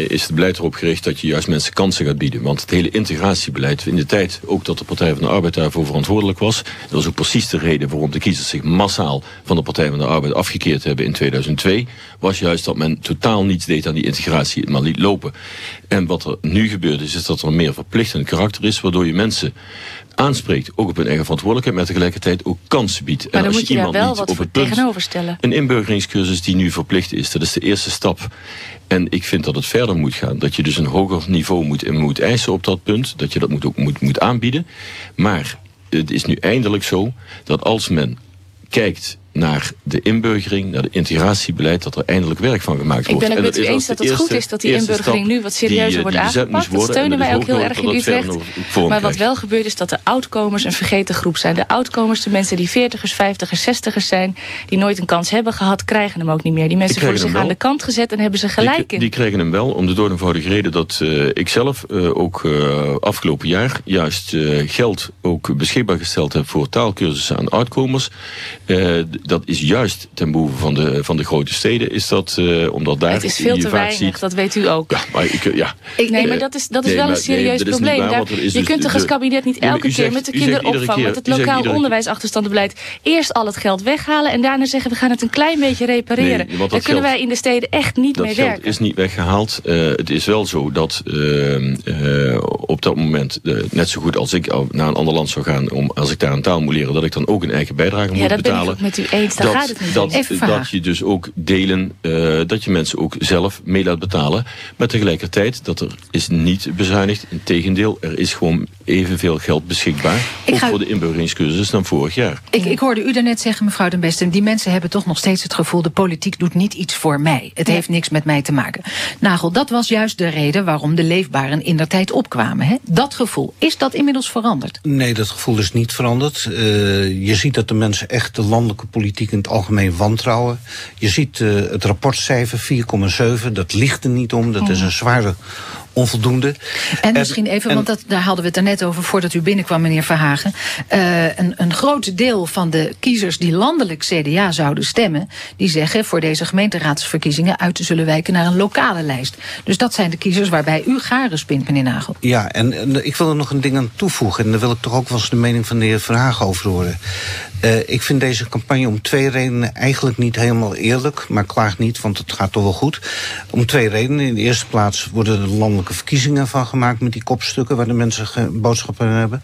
is het beleid erop gericht dat je juist mensen kansen gaat bieden. Want het hele integratiebeleid in de tijd, ook dat de Partij van de Arbeid daarvoor verantwoordelijk was. Dat was ook precies de reden waarom de kiezers zich massaal van de Partij van de Arbeid afgekeerd hebben in 2002. Was juist dat men totaal niets deed aan die integratie, maar liet lopen. En wat er nu gebeurt is, is dat er een meer verplichtend karakter is, waardoor je mensen aanspreekt, ook op hun eigen verantwoordelijkheid, maar tegelijkertijd ook kansen biedt. Maar en dan als moet je je daar iemand wel wat op het punt, tegenover stellen. een inburgeringscursus die nu verplicht is, dat is de eerste stap. En ik vind dat het verder moet gaan. Dat je dus een hoger niveau moet, moet eisen op dat punt. Dat je dat moet, ook moet, moet aanbieden. Maar het is nu eindelijk zo dat als men kijkt naar de inburgering, naar de integratiebeleid, dat er eindelijk werk van gemaakt Ik wordt. ben het met u eens dat het goed is dat die inburgering nu wat serieuzer eh, wordt aangepakt. Dat worden. En steunen wij ook heel erg in Utrecht. Maar wat wel gebeurt is dat de oudkomers een vergeten groep zijn. De oudkomers, de mensen die 40ers, 50ers, 60ers zijn, die nooit een kans hebben gehad, krijgen hem ook niet meer. Die mensen voelen zich aan de kant gezet en hebben ze gelijk die, in. die kregen hem wel om de dood eenvoudige reden dat uh, ik zelf uh, ook uh, afgelopen jaar juist geld ook beschikbaar gesteld heb voor taalkursussen aan oudkomers. Dat is juist ten behoeve van de, van de grote steden, is dat omdat daar Het is veel te weinig, ziet. dat weet u ook. Ja, maar ik, ja. Nee, maar dat is, dat is Nee, wel maar een serieus nee, dat probleem. waar, Daar- je dus kunt toch als kabinet niet elke keer met de kinderopvang, keer- met het lokaal onderwijsachterstandenbeleid, eerst al het geld weghalen en daarna zeggen we gaan het een klein beetje repareren. Nee, dat Daar kunnen wij in de steden echt niet Dat mee geld werken. is niet weggehaald. Uh, het is wel zo dat uh, op dat moment, net zo goed als ik naar een ander land zou gaan, om, als ik daar een taal moet leren, dat ik dan ook een eigen bijdrage Ja, moet dat ik betalen. Eens, daar dat, gaat het niet dat. Even dat je dus ook delen, eh, dat je mensen ook zelf mee laat betalen. Maar tegelijkertijd, dat er is niet bezuinigd. Integendeel, er is gewoon evenveel geld beschikbaar. Ik ook ga- voor de inburgeringscursus dan vorig jaar. Ik, ik hoorde u daarnet zeggen, mevrouw Den Beste, die mensen hebben toch nog steeds het gevoel, de politiek doet niet iets voor mij. Het heeft niks met mij te maken. Nagel, dat was juist de reden waarom de leefbaren in der tijd opkwamen. Hè? Dat gevoel, is dat inmiddels veranderd? Nee, dat gevoel is niet veranderd. Eh, je ziet dat de mensen echt de landelijke politiek in het algemeen wantrouwen. Je ziet eh, het rapportcijfer 4,7, dat ligt er niet om. Dat is Mhm. een zware onvoldoende. En misschien even, en- want dat, daar hadden we het er net over voordat u binnenkwam, meneer Verhagen. Eh, een, een groot deel van de kiezers die landelijk CDA zouden stemmen, die zeggen voor deze gemeenteraadsverkiezingen uit te zullen wijken naar een lokale lijst. Dus dat zijn de kiezers waarbij u garen spint, meneer Nagel. Ja, en, en ik wil er nog een ding aan toevoegen. En daar wil ik toch ook wel eens de mening van de heer Verhagen over horen. Eh, ik vind deze campagne om twee redenen eigenlijk niet helemaal eerlijk. Maar klaag niet, want het gaat toch wel goed. Om twee redenen. In de eerste plaats worden er landelijke verkiezingen van gemaakt... met die kopstukken waar de mensen boodschappen hebben.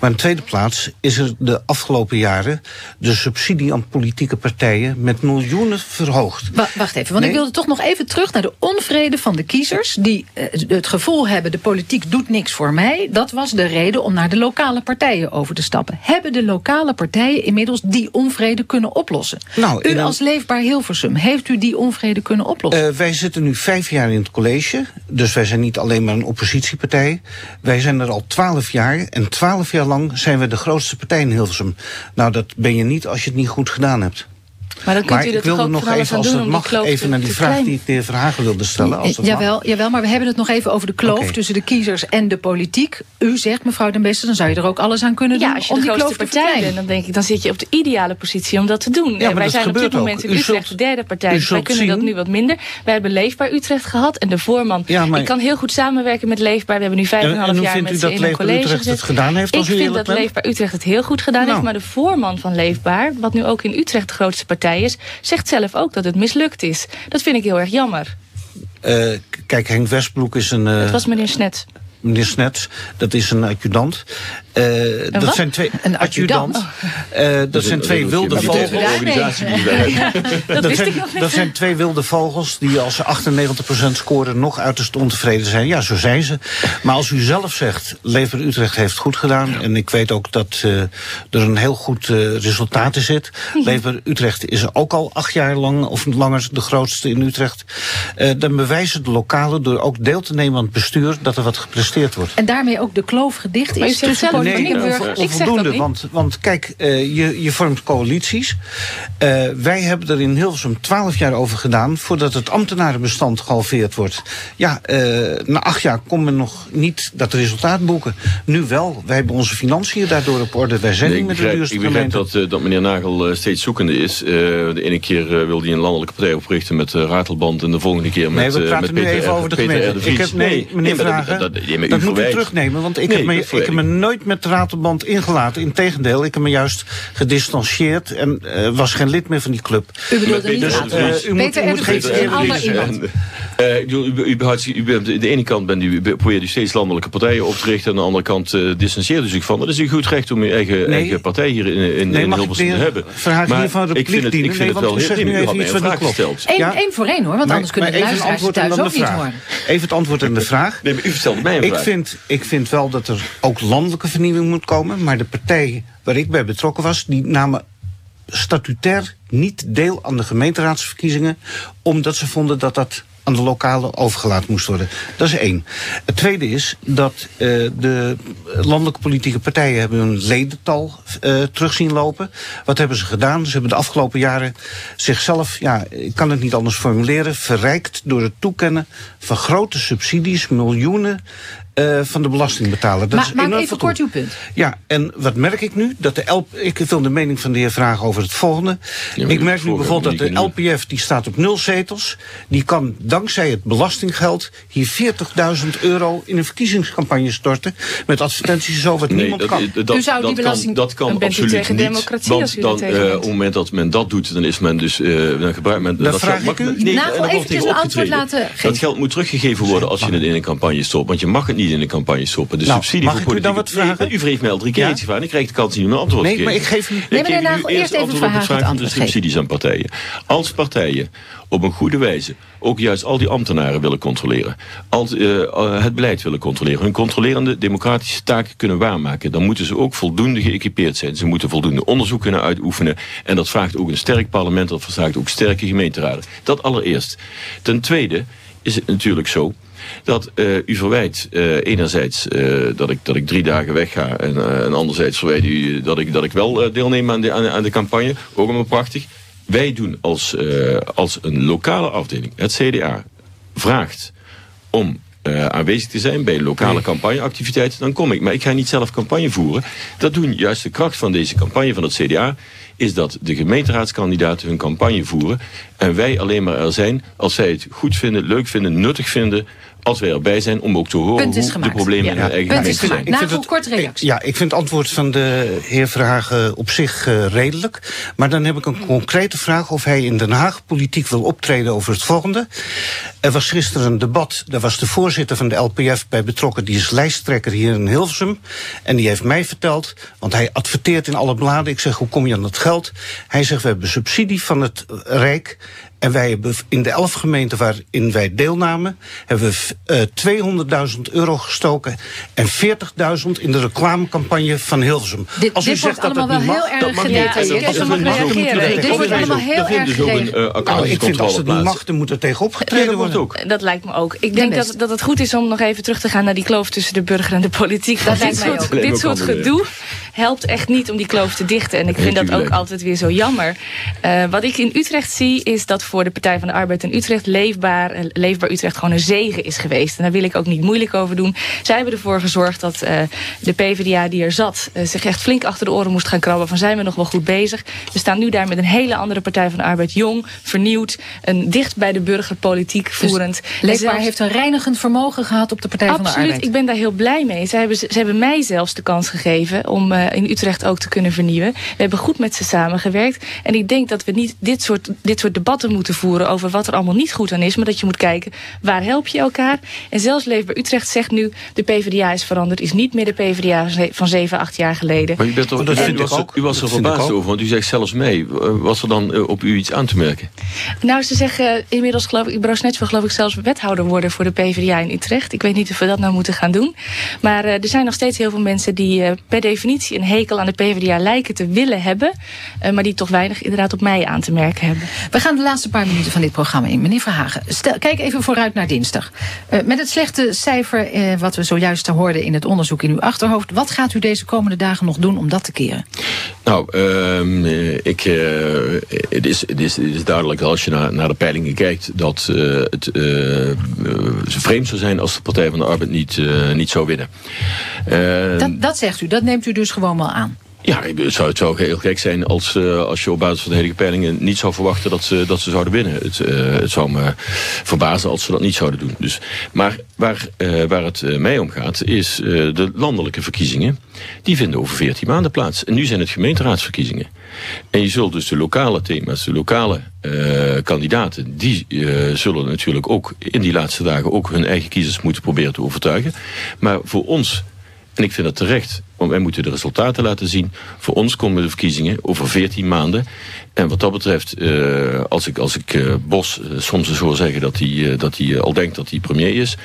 Maar in de tweede plaats is er de afgelopen jaren... de subsidie aan politieke partijen met miljoenen verhoogd. Wa- wacht even, want ik wilde toch nog even terug naar de onvrede van de kiezers. Die eh, het gevoel hebben, de politiek doet niks voor mij. Dat was de reden om naar de lokale partijen over te stappen. Hebben de lokale partijen inmiddels die onvrede kunnen oplossen? Nou, u als Leefbaar Hilversum, heeft u die onvrede kunnen oplossen? Eh, wij zitten nu vijf jaar in het college. Dus wij zijn niet alleen maar een oppositiepartij. Wij zijn er al twaalf jaar. En twaalf jaar lang zijn we de grootste partij in Hilversum. Nou, dat ben je niet als je het niet goed gedaan hebt. Maar dan kunt u er toch wilde ook nog even, aan als dat die mag, even naar die vraag klein- die ik de heer Verhagen wilde stellen. Als dat mag. jawel, jawel, maar we hebben het nog even over de kloof tussen de kiezers en de politiek. U zegt, mevrouw Den Beste, dan zou je er ook alles aan kunnen doen Ja, als je om de die kloof te partij bent, dan denk ik, dan zit je op de ideale positie om dat te doen. maar Eh, wij dat zijn op dit moment ook. in Utrecht zult- de derde partij, dus wij kunnen dat nu wat minder. Wij hebben Leefbaar Utrecht gehad en de voorman. Ja, maar- Ik kan heel goed samenwerken met Leefbaar. We hebben nu vijf en een En- half jaar met ze dat in een Leefbaar college Utrecht het gedaan heeft, als Ik vind dat? Leefbaar Utrecht het heel goed gedaan Nou. heeft, maar de voorman van Leefbaar, wat nu ook in Utrecht de grootste partij is, zegt zelf ook dat het mislukt is. Dat vind ik heel erg jammer. Eh, kijk, Henk Westbroek is een... Het was meneer Snet. Meneer Snets, dat is een adjudant. Eh, dat wat? zijn twee. Een adjudant? Eh, dat zijn een- twee dat is wilde vogels. militaire organisatie die wij hebben. Dat, zijn, dat zijn twee wilde vogels die als ze 98% scoren nog uiterst ontevreden zijn. Ja, zo zijn ze. Maar als u zelf zegt, Lever Utrecht heeft goed gedaan. En ik weet ook dat eh, er een heel goed resultaat in zit. Lever Utrecht is ook al acht jaar lang of langer de grootste in Utrecht. Eh, dan bewijzen de lokalen door ook deel te nemen aan het bestuur dat er wat gepresteerd wordt. En daarmee ook de kloof gedicht Maar is tussen politiek Nee, en. Ik zeg dat niet. Want, want kijk, eh, je, je vormt coalities. Eh, wij hebben er in Hilversum twaalf jaar over gedaan... voordat het ambtenarenbestand gehalveerd wordt. Ja, eh, na acht jaar kon men nog niet dat resultaat boeken. Nu wel. Wij hebben onze financiën daardoor op orde. Wij zijn Nee, niet met de duurste ik begrijp dat, dat meneer Nagel steeds zoekende is. Eh, de ene keer wil hij een landelijke partij oprichten met Ratelband... en de volgende keer met, Nee, we praten met nu Peter even R. over de Peter gemeente. De. Ik heb, nee, meneer Vragen, dat, dat, u dat moet u terugnemen. Want ik, Nee, heb me, ik heb me nooit met de Ratelband ingelaten. Integendeel, ik heb me juist gedistanceerd... en eh, was geen lid meer van die club. U bedoelde niet Dus, eh, u moet, u moet geen ander iemand. Eh, ik bedoel, u, u, u bent, aan de ene kant bent u, u probeert u steeds landelijke partijen op te richten... en aan de andere kant uh, distancieert u zich van. Dat is uw goed recht om uw eigen, Nee. eigen partij hier in, in, Nee, Hilversum te hebben. Hiervan de ik vind het, ik vind het wel u heel... nu u had even mij iets een wat vraag gesteld. Eén Ja. voor één hoor, want Maar- anders kunnen maar de luisteraars thuis ook niet vraag. horen. Even het antwoord aan de vraag. Nee, maar u stelde mij een Ik vraag. vind, ik vind wel dat er ook landelijke vernieuwing moet komen. Maar de partij waar ik bij betrokken was, die namen statutair niet deel aan de gemeenteraadsverkiezingen. Omdat ze vonden dat dat aan de lokale overgelaten moest worden. Dat is één. Het tweede is dat eh, de landelijke politieke partijen hebben hun ledental eh terug zien lopen. Wat hebben ze gedaan? Ze hebben de afgelopen jaren zichzelf, ja, ik kan het niet anders formuleren, verrijkt door het toekennen van grote subsidies, miljoenen eh, van de belastingbetaler. Dat Ma- is maak even kort uw punt. Ja, en wat merk ik nu? Dat de LP, ik wil de mening van de heer vragen over het volgende. ik merk nu bijvoorbeeld dat de LPF die staat op nul zetels. Die kan dankzij het belastinggeld hier 40.000 euro in een verkiezingscampagne storten. Met advertenties zo wat niemand dat, kan. dat, U zou die dat belasting- kan, dat kan absoluut tegen niet. democratie als want u dan, tegen eh, op het moment dat men dat doet, dan is men dus uh, dan gebruikt men dat vraag geld. ik u- nee, Nou, en wordt eventjes tegen een antwoord laten geven. Dat geld moet teruggegeven worden als je het in een campagne stopt. Want je mag het niet in een campagne stoppen. De Nou, subsidie mag voor ik u dan wat vragen? Nee, u heeft mij al drie keer Ja? iets gevraagd. Ik krijg de kans niet om een antwoord Nee, te geven. maar ik geef u- Ik Nee, geef meneer u Nagel, eerst antwoord op de vraag van de subsidies aan partijen. Als partijen op een goede wijze ook juist al die ambtenaren willen controleren. Als, eh, eh, het beleid willen controleren. Hun controlerende democratische taken kunnen waarmaken. Dan moeten ze ook voldoende geëquipeerd zijn. Ze moeten voldoende onderzoek kunnen uitoefenen. En dat vraagt ook een sterk parlement. Dat vraagt ook sterke gemeenteraden. Dat allereerst. Ten tweede is het natuurlijk zo dat eh, u verwijt eh, enerzijds eh, dat, ik, dat ik drie dagen wegga en, en anderzijds verwijt u dat ik, dat ik wel deelneem aan de, aan, aan de campagne. Ook allemaal prachtig. Wij doen als, als een lokale afdeling, het CDA, vraagt om aanwezig te zijn bij lokale campagneactiviteiten, dan kom ik. Maar ik ga niet zelf campagne voeren. Dat doen juist de kracht van deze campagne van het CDA is dat de gemeenteraadskandidaten hun campagne voeren en wij alleen maar er zijn als zij het goed vinden, leuk vinden, nuttig vinden, als wij erbij zijn om ook te horen Punt is hoe de problemen Ja. in hun eigen Punt is gemaakt. Korte reactie. Ja, ik vind het antwoord van de heer Verhagen op zich eh, redelijk. Maar dan heb ik een concrete vraag of hij in Den Haag politiek wil optreden over het volgende. Er was gisteren een debat, daar was de voorzitter van de LPF bij betrokken. Die is lijsttrekker hier in Hilversum. En die heeft mij verteld, want hij adverteert in alle bladen. Ik zeg, hoe kom je aan dat geld? Hij zegt, we hebben subsidie van het Rijk. En wij hebben in de elf gemeenten waarin wij deelnamen, hebben we eh, 200.000 euro gestoken en 40.000 in de reclamecampagne van Hilversum. Dit, Als u dit zegt wordt dat allemaal wel niet heel mag, erg dat mag niet. gedetailleerd. Dus mag reageren. Dit wordt allemaal heel erg ze ook een, geregeld. eh, Nou, ik vind als het niet mag, dan moet er tegen opgetreden worden. ook. Dat lijkt me ook. Ik denk dat, dat het goed is om nog even terug te gaan naar die kloof tussen de burger en de politiek. Dat lijkt dit mij soort, ook. Dit soort gedoe helpt echt niet om die kloof te dichten. En ik vind dat ook altijd weer zo jammer. Eh, wat ik in Utrecht zie, is dat voor de Partij van de Arbeid in Utrecht leefbaar, eh, leefbaar Utrecht gewoon een zegen is geweest. En daar wil ik ook niet moeilijk over doen. Zij hebben ervoor gezorgd dat eh, de PvdA die er zat, zich echt flink achter de oren moest gaan krabben. Van zijn we nog wel goed bezig? We staan nu daar met een hele andere Partij van de Arbeid. Jong, vernieuwd, een dicht bij de burger politiek voerend. En Leefbaar zelfs- heeft een reinigend vermogen gehad op de Partij van de Absoluut, Arbeid. ik ben daar heel blij mee. Ze hebben, ze hebben mij zelfs de kans gegeven om in Utrecht ook te kunnen vernieuwen. We hebben goed met ze samengewerkt. En ik denk dat we niet dit soort, dit soort debatten moeten voeren over wat er allemaal niet goed aan is. Maar dat je moet kijken, waar help je elkaar? En zelfs Leefbaar Utrecht zegt nu, de PvdA is veranderd. Is niet meer de PvdA van 7, 8 jaar geleden. Maar u, bent toch, Dat u vind was, ook. u was er verbaasd over, want u zegt zelfs mee. Was er dan eh, op u iets aan te merken? Nou, ze zeggen inmiddels geloof ik, Broos Netjes wil geloof ik zelfs wethouder worden voor de PvdA in Utrecht. Ik weet niet of we dat nou moeten gaan doen. Maar eh, er zijn nog steeds heel veel mensen die eh, per definitie een hekel aan de PvdA lijken te willen hebben. eh, maar die toch weinig inderdaad op mij aan te merken hebben. We gaan de laatste paar minuten van dit programma in. Meneer Verhagen, stel, kijk even vooruit naar dinsdag. Eh, met het slechte cijfer eh, wat we zojuist hoorden in het onderzoek in uw achterhoofd... wat gaat u deze komende dagen nog doen om dat te keren? Nou, ehm, eh, ik, eh, het, is, het, is, het is duidelijk als je naar, naar de peilingen kijkt dat eh, het vreemd zou zijn als de Partij van de Arbeid niet, eh, niet zou winnen. Eh, Dat, dat zegt u, dat neemt u dus gewoon wel aan. ja, het zou, het zou heel gek zijn als, eh, als je op basis van de hele peilingen niet zou verwachten dat ze, dat ze zouden winnen. Het, eh, het zou me verbazen als ze dat niet zouden doen. Dus, maar waar, eh, waar het mij om gaat is de landelijke verkiezingen. Die vinden over 14 maanden plaats. En nu zijn het gemeenteraadsverkiezingen. En je zult dus de lokale thema's, de lokale kandidaten, die zullen natuurlijk ook in die laatste dagen ook hun eigen kiezers moeten proberen te overtuigen. Maar voor ons en ik vind dat terecht, want wij moeten de resultaten laten zien. Voor ons komen de verkiezingen over 14 maanden. En wat dat betreft, eh, als ik, als ik eh, Bos eh, soms eens hoor zeggen dat hij, dat hij al denkt dat hij premier is.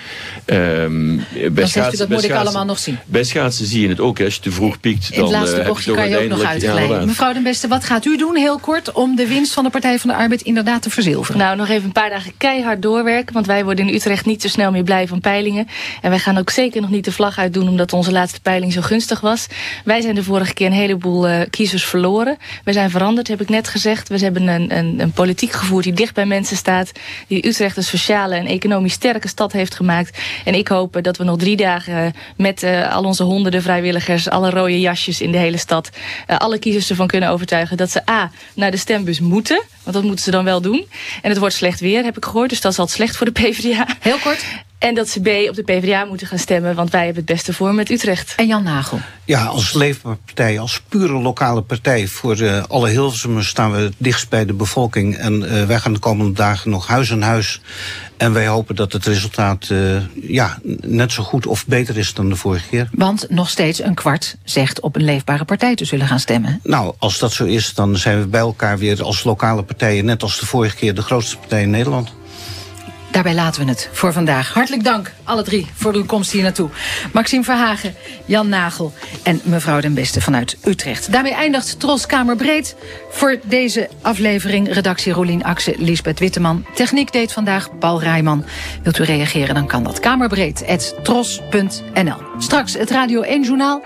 ehm, bij Dan zegt u schaatsen- dat moet ik allemaal nog zien. Bij schaatsen zie je het ook, hè. als je te vroeg piekt. In dan, het laatste eh, bochtje kan je ook nog ja, uitglijden. inderdaad. Mevrouw den Beste, wat gaat u doen heel kort om de winst van de Partij van de Arbeid inderdaad te verzilveren? Nou, nog even een paar dagen keihard doorwerken. Want wij worden in Utrecht niet zo snel meer blij van peilingen. En wij gaan ook zeker nog niet de vlag uitdoen omdat onze laatste peiling zo gunstig was. was. Wij zijn de vorige keer een heleboel uh, kiezers verloren. We zijn veranderd, heb ik net gezegd. We hebben een, een, een politiek gevoerd die dicht bij mensen staat. Die Utrecht een sociale en economisch sterke stad heeft gemaakt. En ik hoop dat we nog drie dagen met uh, al onze honderden vrijwilligers, alle rode jasjes in de hele stad, uh, alle kiezers ervan kunnen overtuigen dat ze A, naar de stembus moeten. Want dat moeten ze dan wel doen. En het wordt slecht weer, heb ik gehoord. Dus dat is altijd slecht voor de PvdA. Heel kort. En dat ze B op de PvdA moeten gaan stemmen, want wij hebben het beste voor met Utrecht. En Jan Nagel? Ja, als leefbaarpartij, als pure lokale partij voor uh, alle Hilversumers staan we dichtst bij de bevolking. En uh, wij gaan de komende dagen nog huis aan huis. En wij hopen dat het resultaat uh, ja, net zo goed of beter is dan de vorige keer. Want nog steeds een kwart zegt op een leefbare partij te zullen gaan stemmen. Nou, als dat zo is, dan zijn we bij elkaar weer als lokale partijen, net als de vorige keer, de grootste partij in Nederland. Daarbij laten we het voor vandaag. Hartelijk dank, alle drie, voor uw komst hier naartoe. Maxime Verhagen, Jan Nagel en mevrouw Den Beste vanuit Utrecht. Daarmee eindigt Tros Kamerbreed voor deze aflevering. Redactie Rolien Akse, Lisbeth Witteman. Techniek deed vandaag Paul Rijman. Wilt u reageren, dan kan dat kamerbreed.tros.nl. Straks het Radio 1 Journaal.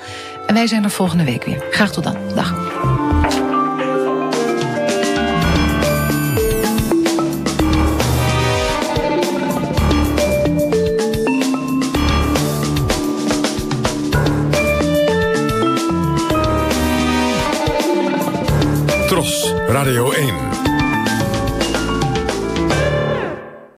En wij zijn er volgende week weer. Graag tot dan. Dag. Radio 1.